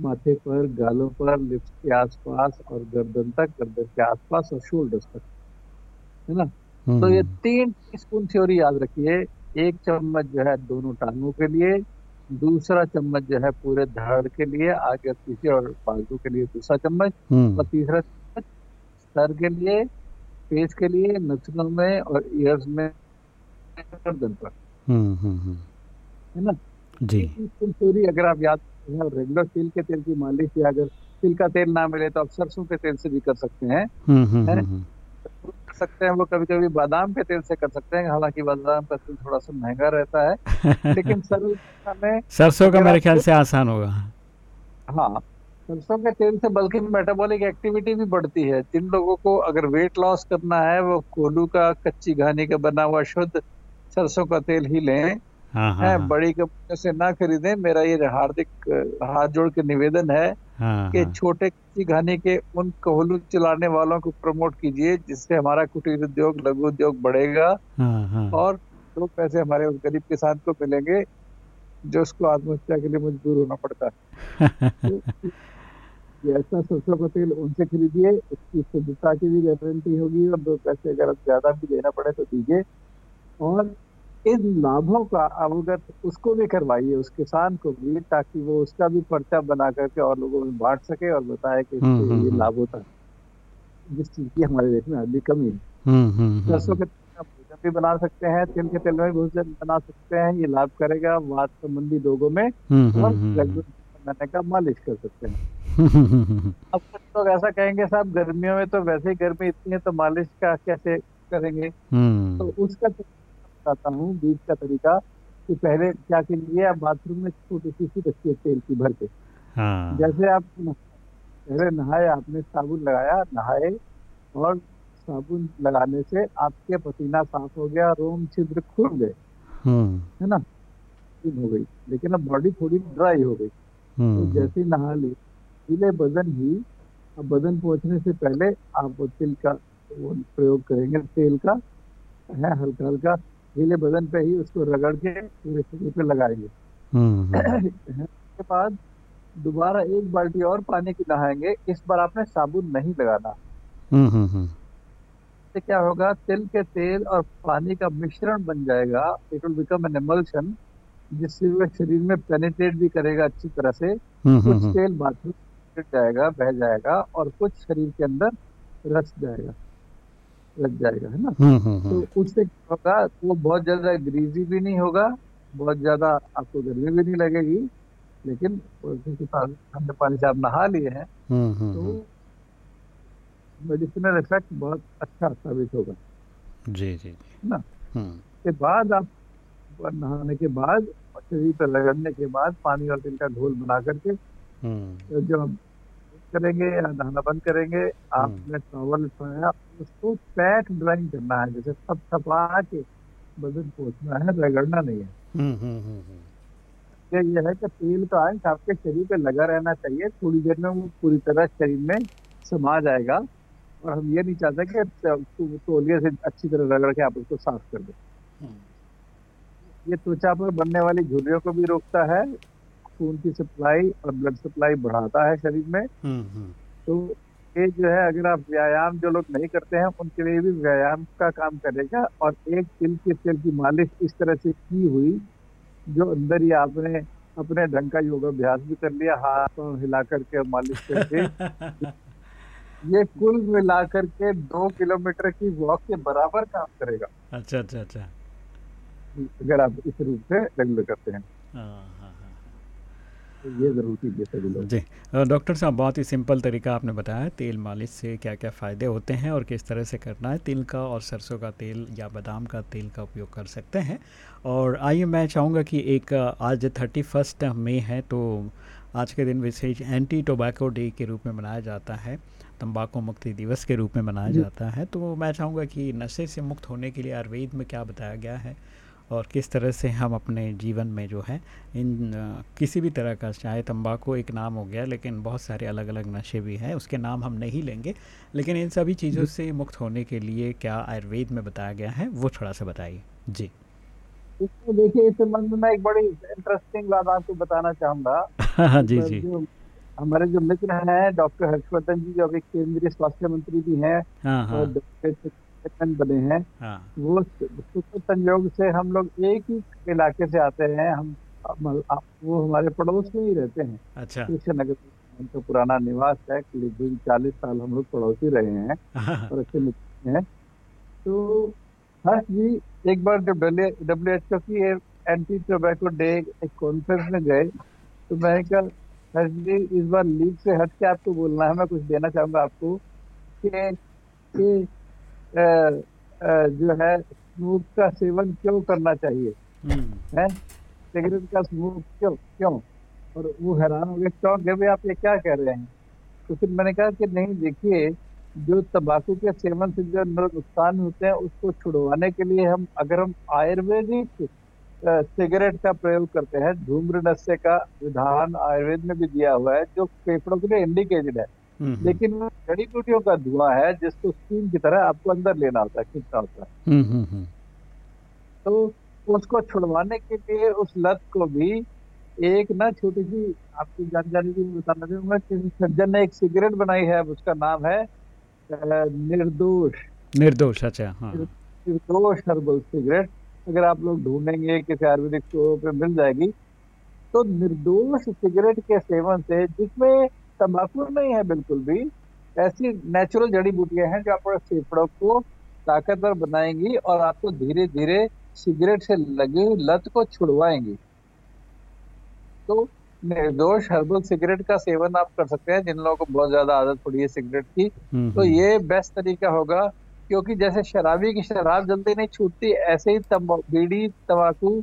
माथे पर गालों पर लिप्स के आसपास और गर्दन तक गर्दन के आसपास और शोल्डर्स तक। है ना? हम्म, तो ये तीन टीस्पून थ्योरी याद रखिए। एक चम्मच जो है दोनों टांगों के लिए दूसरा चम्मच जो है पूरे धड़ के लिए आगे और पीछे और बाजू के लिए दूसरा चम्मच हम्म, और तीसरा चम्मच सर के लिए फेस के लिए नथनों में और ईयर्स में गर्दन पर। हम्म, हम्म, हम्म, है ना? जी। टीस्पून थ्योरी अगर आप याद रेगुलर तिल के तेल की मालिश या अगर तिल का तेल ना मिले तो आप सरसों के तेल से भी कर सकते हैं हम्म, हम्म, है? हम्म, कर सकते हैं वो कभी कभी बादाम के तेल से कर सकते हैं। हालाँकि बादाम का तेल थोड़ा सा महँगा रहता है लेकिन सरल में सरसों का मेरे ख्याल से आसान होगा। हाँ सरसों के तेल से बल्कि मेटाबॉलिक एक्टिविटी भी बढ़ती है। जिन लोगों को अगर वेट लॉस करना है वो कोलू का कच्ची घानी का बना हुआ शुद्ध सरसों का तेल ही लें। हाँ हाँ हाँ, बड़ी कंपनियों से ना खरीदें। मेरा ये हार्दिक हाथ जोड़ के निवेदन है हाँ कि हाँ। छोटे कच्ची घानी के उन कोल्हू चलाने वालों को प्रमोट कीजिए जिससे हमारा कुटीर उद्योग लघु उद्योग बढ़ेगा हाँ हाँ। और दो पैसे हमारे उस गरीब किसान को मिलेंगे जो उसको आत्महत्या के लिए मजबूर होना पड़ता है। तो ये ऐसा सरसों का तेल उनसे खरीदिए उसकी शुद्धता की भी गारंटी होगी और दो पैसे अगर ज़्यादा भी देना पड़े तो दीजिए। और इन लाभों का अवगत उसको भी करवाइए उस किसान को भी ताकि वो उसका भी पर्चा बना करके और लोगों में बांट सके और बताए कि हम्म, ये हम्म। लाभ होता है। जिस चीज़ की हमारे देश में अभी कमी है। हम्म, सरसों के तेल का भोजन भी बना सकते हैं तिल के तेल में भोजन बना सकते हैं ये लाभ करेगा वात संबंधी रोगों में और बनाने का मालिश कर सकते हैं। अब कुछ लोग ऐसा कहेंगे साहब गर्मियों में तो वैसे ही गर्मी इतनी है तो मालिश का कैसे करेंगे? तो उसका बताता हूँ बीज का तरीका कि पहले क्या कीजिए आप बाथरूम में छोटी सी सी रखिए तेल की भर के। हाँ। जैसे आप पहले नहाए आपने साबुन लगाया नहाए और साबुन लगाने से आपके पसीना साफ़ हो गया रोम छिद्र खुल गए। हम्म, है ना? हो गई। लेकिन अब बॉडी थोड़ी ड्राई हो गई। तो हम्म, जैसे ही नहा ली गीले बदन ही अब बदन पहुँचने से पहले आप वो तिल का वो प्रयोग करेंगे तेल का है हल्का हल्का गीले बदन पे ही उसको रगड़ के पूरे शरीर पे लगाएँगे। हम्म, हम्म, उसके बाद दोबारा एक बाल्टी और पानी की नहाएँगे। इस बार आपने साबुन नहीं लगाना। हम्म, हम्म, हम्म, क्या होगा? तिल के तेल और पानी का मिश्रण बन जाएगा। It will become an emulsion जिससे वह शरीर में पेनिट्रेट भी करेगा अच्छी तरह से। कुछ तेल बाथरूम जाएगा बह जाएगा और कुछ शरीर के अंदर रस जाएगा। लग जाएगा है ना? हम्म, हम्म, हम्म, तो उससे क्या होगा वो बहुत ज़्यादा ग्रीजी भी नहीं होगा बहुत ज़्यादा आपको गर्मी भी नहीं लगेगी लेकिन ठंडे पानी से आप नहा लिए हैं तो मेडिसिनल इफ़ेक्ट बहुत अच्छा साबित होगा। जी जी जी। ना? के बाद आप नहाने के बाद शरीर पर रगड़ने के बाद पानी और तेल का घोल बना करके जब करेंगे या नहाना बंद करेंगे आपने टॉवल उठाया उसको पैक ड्राइंग करना है जैसे थप थपा के बदन पोछना है रगड़ना नहीं है। हम्म, हम्म, हम्म, हम्म, ये ये है कि तेल का अंश आपके शरीर पे लगा रहना चाहिए थोड़ी देर में वो पूरी तरह शरीर में समा जाएगा और हम ये नहीं चाहते कि तौलिए से अच्छी तरह रगड़ के आप उसको साफ़ कर दें। हम्म, ये त्वचा पर बनने वाली झुर्रियों को भी रोकता है खून की सप्लाई और ब्लड सप्लाई बढ़ाता है शरीर में। हम्म, हम्म, तो ये जो है अगर आप व्यायाम जो लोग नहीं करते हैं उनके लिए भी व्यायाम का काम करेगा और एक तिल के तेल की मालिश इस तरह से की हुई जो अंदर ही आपने अपने ढंग का योगाभ्यास भी कर लिया हाथ पाँव हिला करके मालिश करके। ये कुल मिलाकर के दो किलोमीटर की वॉक के बराबर काम करेगा। अच्छा अच्छा अच्छा। अगर आप इस रूप से रेगुलर करते हैं। हाँ। तो ये ज़रूर कीजिए सभी लोग जी डॉक्टर साहब बहुत ही सिंपल तरीका आपने बताया तेल मालिश से क्या क्या फ़ायदे होते हैं और किस तरह से करना है तिल का और सरसों का तेल या बादाम का तेल का उपयोग कर सकते हैं। और आइए मैं चाहूँगा कि एक आज थर्टी फ़र्स्ट मई है तो आज के दिन विशेष एंटी टोबैको डे के रूप में मनाया जाता है तंबाकू मुक्ति दिवस के रूप में मनाया जाता है। तो मैं चाहूँगा कि नशे से मुक्त होने के लिए आयुर्वेद में क्या बताया गया है और किस तरह से हम अपने जीवन में जो है इन किसी भी तरह का चाहे तंबाकू एक नाम हो गया लेकिन बहुत सारे अलग अलग नशे भी हैं उसके नाम हम नहीं लेंगे। लेकिन इन सभी चीज़ों से मुक्त होने के लिए क्या आयुर्वेद में बताया गया है वो थोड़ा सा बताइए। जी। इसमें देखिए इस संबंध में एक बड़ी इंटरेस्टिंग बात आपको बताना चाहूँगा। हाँ जी। जी हमारे जो मित्र हैं डॉक्टर हर्षवर्धन जी जो अभी केंद्रीय स्वास्थ्य मंत्री भी हैं चेयरमैन बने हैं। हाँ। वो सुख संयोग से हम लोग एक ही इलाके से आते हैं। हम वो हमारे पड़ोस में ही रहते हैं। अच्छा। नगर उनका पुराना निवास है करीब चालीस साल हम लोग पड़ोसी रहे हैं और अच्छे मित्र हैं। तो हर्ष जी एक बार जब डब्ल्यू एच ओ की एंटी टोबैको डे एक कॉन्फ्रेंस में गए तो मैंने कहा हर्ष जी इस बार लीग से हट के आपको बोलना है। मैं कुछ देना चाहूँगा आपको कि जो है स्मोक का सेवन क्यों करना चाहिए? हम्म, है? सिगरेट का स्मोक क्यों क्यों? और वो हैरान हो गए क्यों? गए भाई आप ये क्या कह रहे हैं? तो फिर मैंने कहा कि नहीं देखिए जो तंबाकू के सेवन से जो नुकसान होते हैं उसको छुड़वाने के लिए हम अगर हम आयुर्वेदिक सिगरेट का प्रयोग करते हैं धूम्र नशे का विधान आयुर्वेद में भी दिया हुआ है जो फेफड़ों के लिए इंडिकेटेड है लेकिन वो जड़ी बूटियों का धुआँ है जिसको स्टीम की तरह आपको अंदर लेना होता है खींचना होता है। तो उसको छुड़वाने के लिए उस लत को भी एक ना छोटी सी आपकी जानकारी की बताना चाहूँगा किसी सज्जन ने एक सिगरेट बनाई है उसका नाम है निर्दोष। निर्दोष अच्छा हाँ। निर्दोष हर्बल सिगरेट अगर आप लोग ढूंढेंगे किसी आयुर्वेदिक स्टोर पे मिल जाएगी। तो निर्दोष सिगरेट के सेवन से जिसमें तंबाकू नहीं है बिल्कुल भी। ऐसी नेचुरल जड़ी बूटियाँ हैं जो आपके फेफड़ों को ताकतवर बनाएँगी और आपको धीरे धीरे सिगरेट से लगी हुई लत को छुड़वाएँगी। तो निर्दोष हर्बल सिगरेट का सेवन आप कर सकते हैं जिन लोगों को बहुत ज़्यादा आदत पड़ी है सिगरेट की। हम्म, तो हम्म, ये बेस्ट तरीका होगा क्योंकि जैसे शराबी की शराब जल्दी नहीं छूटती ऐसे ही बीड़ी तंबाकू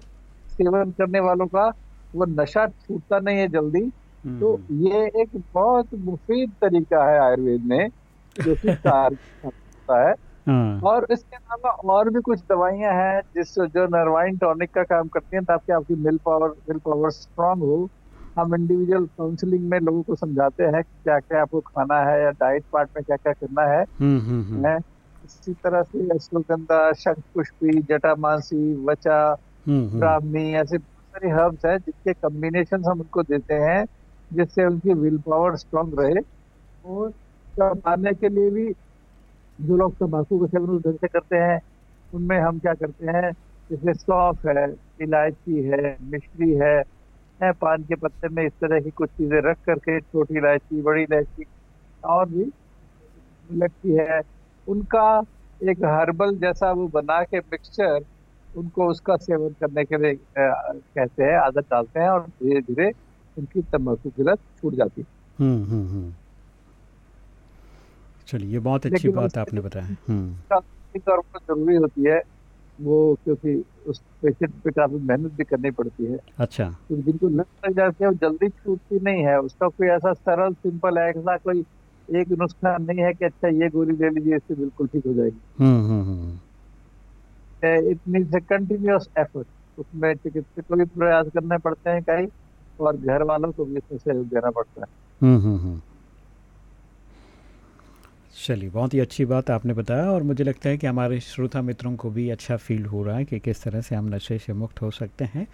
सेवन करने वालों का वो नशा छूटता नहीं है जल्दी। तो ये एक बहुत मुफीद तरीका है आयुर्वेद में जो कि होता है। हाँ। और इसके अलावा और भी कुछ दवाइयाँ हैं जिस जो नर्वाइन टॉनिक का काम करती हैं ताकि आपकी मिल पावर मिल पावर स्ट्रांग हो। हम इंडिविजुअल काउंसलिंग में लोगों को समझाते हैं कि क्या क्या आपको खाना है या डाइट पार्ट में क्या क्या करना है। हम्म, हम्म, हम्म, है? इसी तरह से अश्वगंधा शंख पुष्पी जटा जटामांसी वचा हम्म, हम्म, ब्राह्मी ऐसे बहुत सारे हर्ब्स हैं जिसके कॉम्बिनेशन हम उनको देते हैं। जिससे उनकी विल पावर स्ट्रांग रहे। और कमाने के लिए भी जो लोग तंबाकू का सेवन उस ढंग से करते हैं। उनमें हम क्या करते हैं? जैसे सौंफ है इलायची है मिश्री है, है पान के पत्ते में इस तरह की कुछ चीज़ें रख करके छोटी इलायची बड़ी इलायची और भी मिलती है। उनका एक हर्बल जैसा वो बना के मिक्सचर उनको उसका सेवन करने के लिए कहते हैं आदत डालते हैं और धीरे धीरे उनकी तंबाकू की लत छूट जाती है। हम्म, हम्म, हम्म। चलिए ये बहुत अच्छी बात आपने बताया। तौर पर ज़रूरी होती है वो क्योंकि उस पेशेंट पे काफ़ी मेहनत भी करनी पड़ती है। अच्छा। तो जिनको लग जाती है वो जल्दी छूटती नहीं है उसका कोई ऐसा सरल सिंपल है ऐसा कोई एक नुस्खा नहीं है कि अच्छा ये गोली ले लीजिए इससे बिल्कुल ठीक हो जाएगी। हम्म, हम्म, इट नीड्स ए एफर्ट उसमें चिकित्सक को भी प्रयास करने पड़ते हैं कई। और घर वालों को भी इसमें सहयोग देना पड़ता है हम्म, हम्म, हम्म। चलिए बहुत ही अच्छी बात आपने बताया और मुझे लगता है कि हमारे श्रोता मित्रों को भी अच्छा फील हो रहा है कि किस तरह से हम नशे से मुक्त हो सकते हैं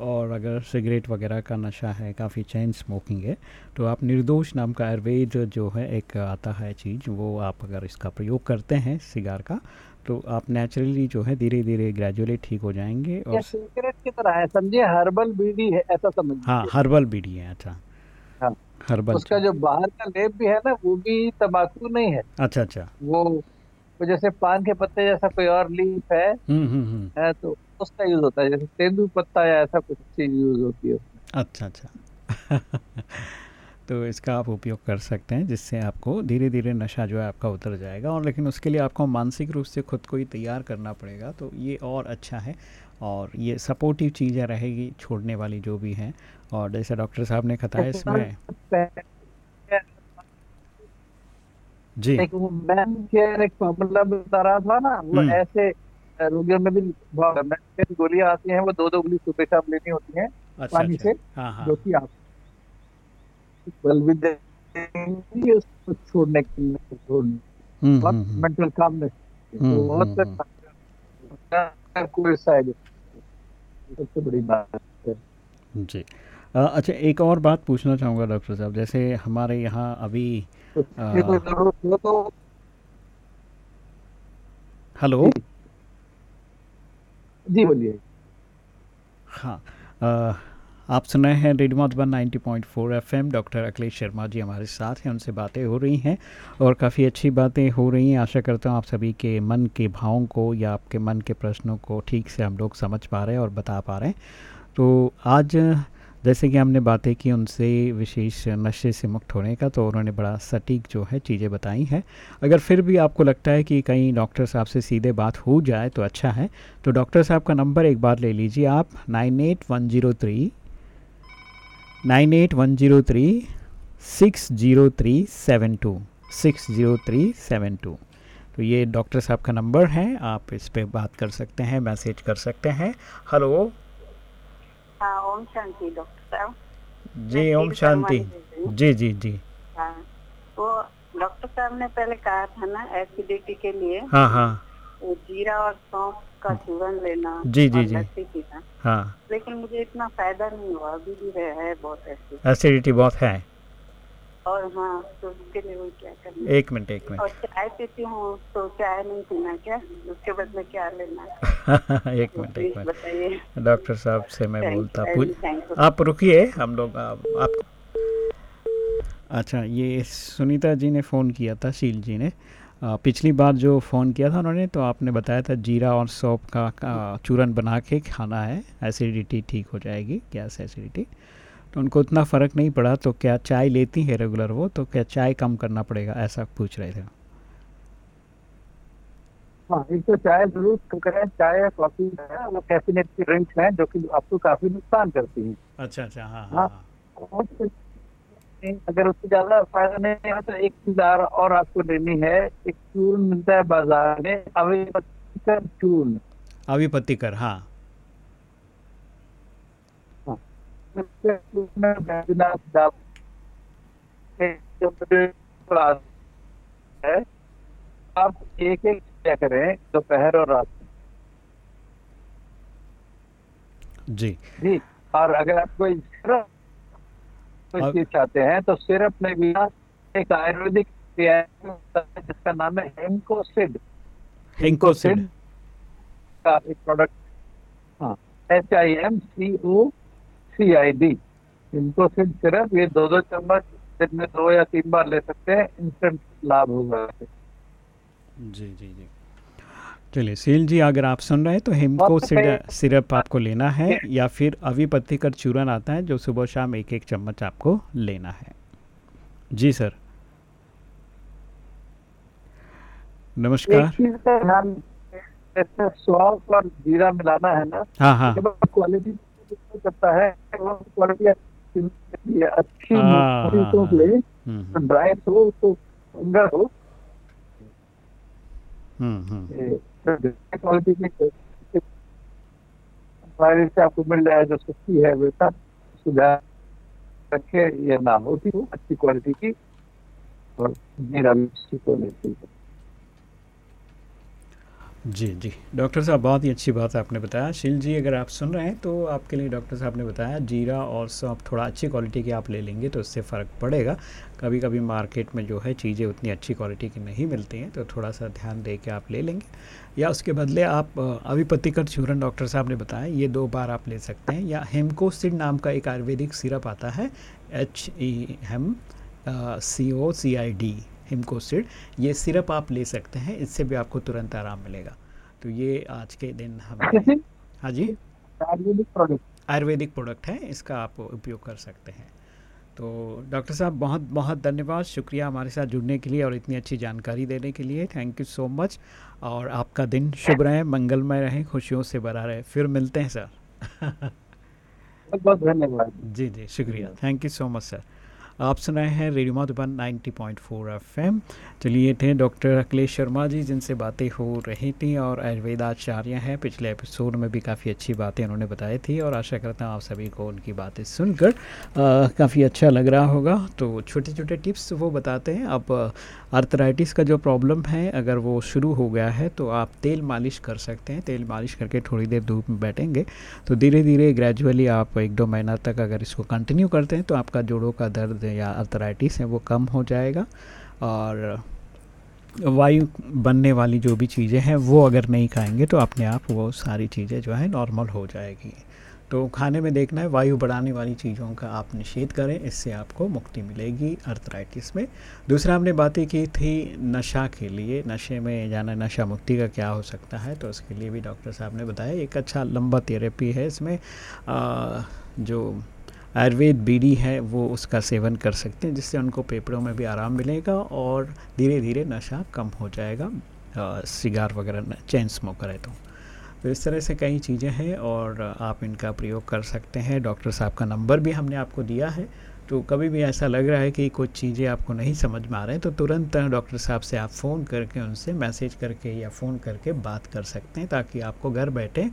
और अगर सिगरेट वगैरह का नशा है काफ़ी चैन स्मोकिंग है तो आप निर्दोष नाम का आयुर्वेद जो है एक आता है चीज़ वो आप अगर इसका प्रयोग करते हैं सिगार का तो आप नेचुरली जो है धीरे धीरे ग्रेजुअली ठीक हो जाएँगे और सिगरेट की तरह है समझिए हर्बल बीड़ी है ऐसा समझ हाँ हर्बल बीड़ी है अच्छा। हाँ। हर्बल उसका जो बाहर का लेप भी है ना वो भी तंबाकू नहीं है अच्छा अच्छा। वो वो जैसे पान के पत्ते जैसा कोई और लीफ है, हम्म हम्म हम्म। है तो उसका यूज़ होता है जैसे तेंदू पत्ता या ऐसा कुछ चीज़ यूज़ होती है। अच्छा अच्छा। तो इसका आप उपयोग कर सकते हैं जिससे आपको धीरे धीरे नशा जो है आपका उतर जाएगा और लेकिन उसके लिए आपको मानसिक रूप से खुद को ही तैयार करना पड़ेगा तो ये और अच्छा है और ये सपोर्टिव चीज़ें रहेगी छोड़ने वाली जो भी हैं और जैसे डॉक्टर साहब ने बताया इसमें। जी। वो एक फॉर्मूला बता रहा था ना वो हम्म। ऐसे रोगियों में भी गोलियाँ आती हैं वो दो दो गोली सुबह शाम लेनी होती हैं अच्छा पानी अच्छा। से हाँ हाँ। जो कि आप उसको छोड़ने के लिए छोड़ने बहुत मेंटल कामनेस बहुत कोई साइड सबसे बड़ी बात है जी। अच्छा एक और बात पूछना चाहूँगा डॉक्टर साहब। जैसे हमारे यहाँ अभी तो हेलो? जी। बोलिए। हाँ। आप सुन रहे हैं radio Madhuban 90.4 FM. Doctor Akhilesh Sharma ji हमारे साथ हैं, उनसे बातें हो रही हैं और काफ़ी अच्छी बातें हो रही हैं। आशा करता हूँ आप सभी के मन के भावों को या आपके मन के प्रश्नों को ठीक से हम लोग समझ पा रहे हैं और बता पा रहे हैं। तो आज, जैसे कि हमने बातें की, उनसे विशेष नशे से मुक्त होने का तो उन्होंने बड़ा सटीक जो है चीज़ें बताई हैं। अगर फिर भी आपको लगता है कि कहीं डॉक्टर साहब से सीधे बात हो जाए तो अच्छा है। तो डॉक्टर साहब का नंबर एक बार ले लीजिए आप, nine eight one zero three nine eight one zero three six zero three seven two. Six zero three seven two. तो ये डॉक्टर साहब का नंबर है आप इस पर बात कर सकते हैं मैसेज कर सकते हैं। हेलो। हाँ ओम शांति डॉक्टर साहब। जी ओम शांति। जी जी जी हाँ वो डॉक्टर साहब ने पहले कहा था ना एसिडिटी के लिए। हाँ हाँ। वो जीरा और सौंफ का चूरन लेना जी, जी, जी। पीना। हाँ। लेकिन मुझे इतना फ़ायदा नहीं हुआ अभी भी है, है बहुत ऐसी। एसिडिटी बहुत है। और हाँ तो उसके लिए वो क्या करना एक मिनट एक मिनट। और चाय पीती हूँ तो चाय नहीं पीना क्या? उसके बदले क्या लेना? एक मिनट एक मिनट। बताइए। डॉक्टर साहब से मैं बोलता. आप रुकिए हम लोग आप, अच्छा ये सुनीता जी ने फ़ोन किया था शील जी ने। पिछली बार जो फ़ोन किया था उन्होंने तो आपने बताया था जीरा और सौंफ का, का चूरन बना के खाना है एसिडिटी ठीक हो जाएगी गैस एसिडिटी तो उनको उतना फ़र्क नहीं पड़ा तो क्या चाय लेती है रेगुलर वो तो क्या चाय कम करना पड़ेगा ऐसा पूछ रहे थे। हाँ एक तो चाय ज़रूर करें चाय या कॉफ़ी है वो कैफिनेट की ड्रिंक्स हैं जो कि आपको काफ़ी नुकसान करती हैं। अच्छा अच्छा हाँ हाँ। और फिर नहीं, अगर उससे ज़्यादा फ़ायदा नहीं है तो एक चीज़ और आपको लेनी है। एक चूर्ण मिलता है बाज़ार में अविपत्ति का चूर्ण अभी पत्ती कर हाँ है आप एक एक क्या करें दोपहर और रात। जी। जी और अगर आप कोई सिरप कोई अब- चीज़ चाहते हैं तो सिरप में भी एक आयुर्वेदिक है जिसका नाम है हेमकोसिड हिंकोसिड। का एक प्रोडक्ट हाँ H I M C O C I D Himcocid syrup ये दो दो चम्मच दिन में दो या तीन बार ले सकते हैं इंस्टेंट लाभ होगा जी जी जी। चलिए सील जी अगर आप सुन रहे हैं तो हिमको सिरप आपको लेना है या फिर अभी पत्ती का चूरन आता है जो सुबह शाम एक एक चम्मच आपको लेना है। जी सर। नमस्कार। सौंफ और जीरा मिलाना है ना हाँ हाँ। क्वालिटी करता है क्वालिटी अच्छी है, अच्छी हाँ, मोटी हाँ, सौंफ हाँ। ले हम्म, तो ड्राई हो तो हो। हम्म हम्म। क्वालिटी की हमारे से आपको मिल जाए जो सस्ती है वैसा सुधार रखे ये ना होती हो अच्छी क्वालिटी की और मेरा भी ठीक होने की जी जी। डॉक्टर साहब बहुत ही अच्छी बात आपने बताया। शील जी अगर आप सुन रहे हैं तो आपके लिए डॉक्टर साहब ने बताया जीरा और सौंफ थोड़ा अच्छी क्वालिटी की आप ले लेंगे तो इससे फ़र्क पड़ेगा। कभी कभी मार्केट में जो है चीज़ें उतनी अच्छी क्वालिटी की नहीं मिलती हैं तो थोड़ा सा ध्यान दे के आप ले लेंगे। या उसके बदले आप अ, अभिपतिकर चूरन डॉक्टर साहब ने बताया ये दो बार आप ले सकते हैं। या हेमकोसिड नाम का एक आयुर्वेदिक सिरप आता है H E M C O C I D. Himcocid ये सिरप आप ले सकते हैं इससे भी आपको तुरंत आराम मिलेगा। तो ये आज के दिन हम हाँ जी। आयुर्वेदिक प्रोडक्ट। आयुर्वेदिक प्रोडक्ट है इसका आप उपयोग कर सकते हैं। तो डॉक्टर साहब बहुत बहुत धन्यवाद शुक्रिया हमारे साथ जुड़ने के लिए और इतनी अच्छी जानकारी देने के लिए। थैंक यू सो मच और आपका दिन शुभ रहे मंगलमय रहे खुशियों से भरा रहे। फिर मिलते हैं सर। बहुत बहुत धन्यवाद। जी जी शुक्रिया। Thank you so much sir. आप सुनाए हैं रेडियो मधुबन 90.4 एफएम। चलिए थे डॉक्टर अखिलेश शर्मा जी, जिनसे बातें हो रही थी और आयुर्वेदाचार्य हैं। पिछले एपिसोड में भी काफ़ी अच्छी बातें उन्होंने बताई थी और आशा करता हूँ आप सभी को उनकी बातें सुनकर काफ़ी अच्छा लग रहा होगा। तो छोटे छोटे टिप्स वो बताते हैं। अब अर्थराइटिस का जो प्रॉब्लम है, अगर वो शुरू हो गया है तो आप तेल मालिश कर सकते हैं। तेल मालिश करके थोड़ी देर धूप में बैठेंगे तो धीरे धीरे ग्रेजुअली आप एक दो महीना तक अगर इसको कंटिन्यू करते हैं तो आपका जोड़ों का दर्द या अर्थराइटिस है वो कम हो जाएगा। और वायु बनने वाली जो भी चीज़ें हैं वो अगर नहीं खाएँगे तो अपने आप वो सारी चीज़ें जो है नॉर्मल हो जाएगी। तो खाने में देखना है वायु बढ़ाने वाली चीज़ों का आप निषेध करें इससे आपको मुक्ति मिलेगी अर्थराइटिस में। दूसरा हमने बातें की थी नशा के लिए। नशे में जाना नशा मुक्ति का क्या हो सकता है तो उसके लिए भी डॉक्टर साहब ने बताया। एक अच्छा लंबा थेरेपी है इसमें। आ, जो आयुर्वेद बीड़ी है, वो उसका सेवन कर सकते हैं, जिससे उनको पेपड़ों में भी आराम मिलेगा और धीरे धीरे नशा कम हो जाएगा। सिगार वगैरह चैन स्मोकर है तो। तो इस तरह से कई चीज़ें हैं और आप इनका प्रयोग कर सकते हैं। डॉक्टर साहब का नंबर भी हमने आपको दिया है। तो कभी भी ऐसा लग रहा है कि कुछ चीज़ें आपको नहीं समझ में आ रहे हैं तो तुरंत डॉक्टर साहब से आप फ़ोन करके उनसे मैसेज करके या फ़ोन करके बात कर सकते हैं, ताकि आपको घर बैठे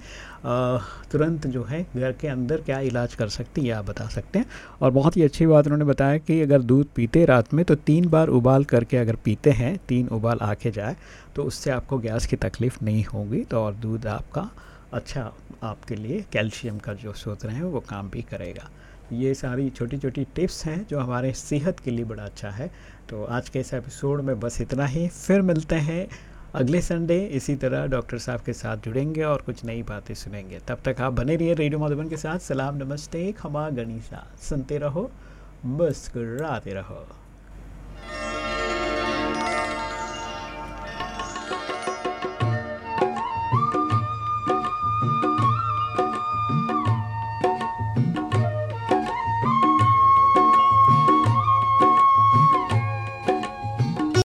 तुरंत जो है घर के अंदर क्या इलाज कर सकते हैं या बता सकते हैं। और बहुत ही अच्छी बात उन्होंने बताया कि अगर दूध पीते रात में तो तीन बार उबाल करके अगर पीते हैं, तीन उबाल आके जाए तो उससे आपको गैस की तकलीफ़ नहीं होगी तो और दूध आपका अच्छा आपके लिए कैल्शियम का जो सोच रहे हैं, वो काम भी करेगा। ये सारी छोटी छोटी टिप्स हैं जो हमारे सेहत के लिए बड़ा अच्छा है। तो आज के इस एपिसोड में बस इतना ही। फिर मिलते हैं अगले संडे। इसी तरह डॉक्टर साहब के साथ जुड़ेंगे और कुछ नई बातें सुनेंगे। तब तक आप बने रहिए रेडियो मधुबन के साथ। सलाम, नमस्ते, खमा गणिसा सुनते रहो, मुस्कुराते रहो।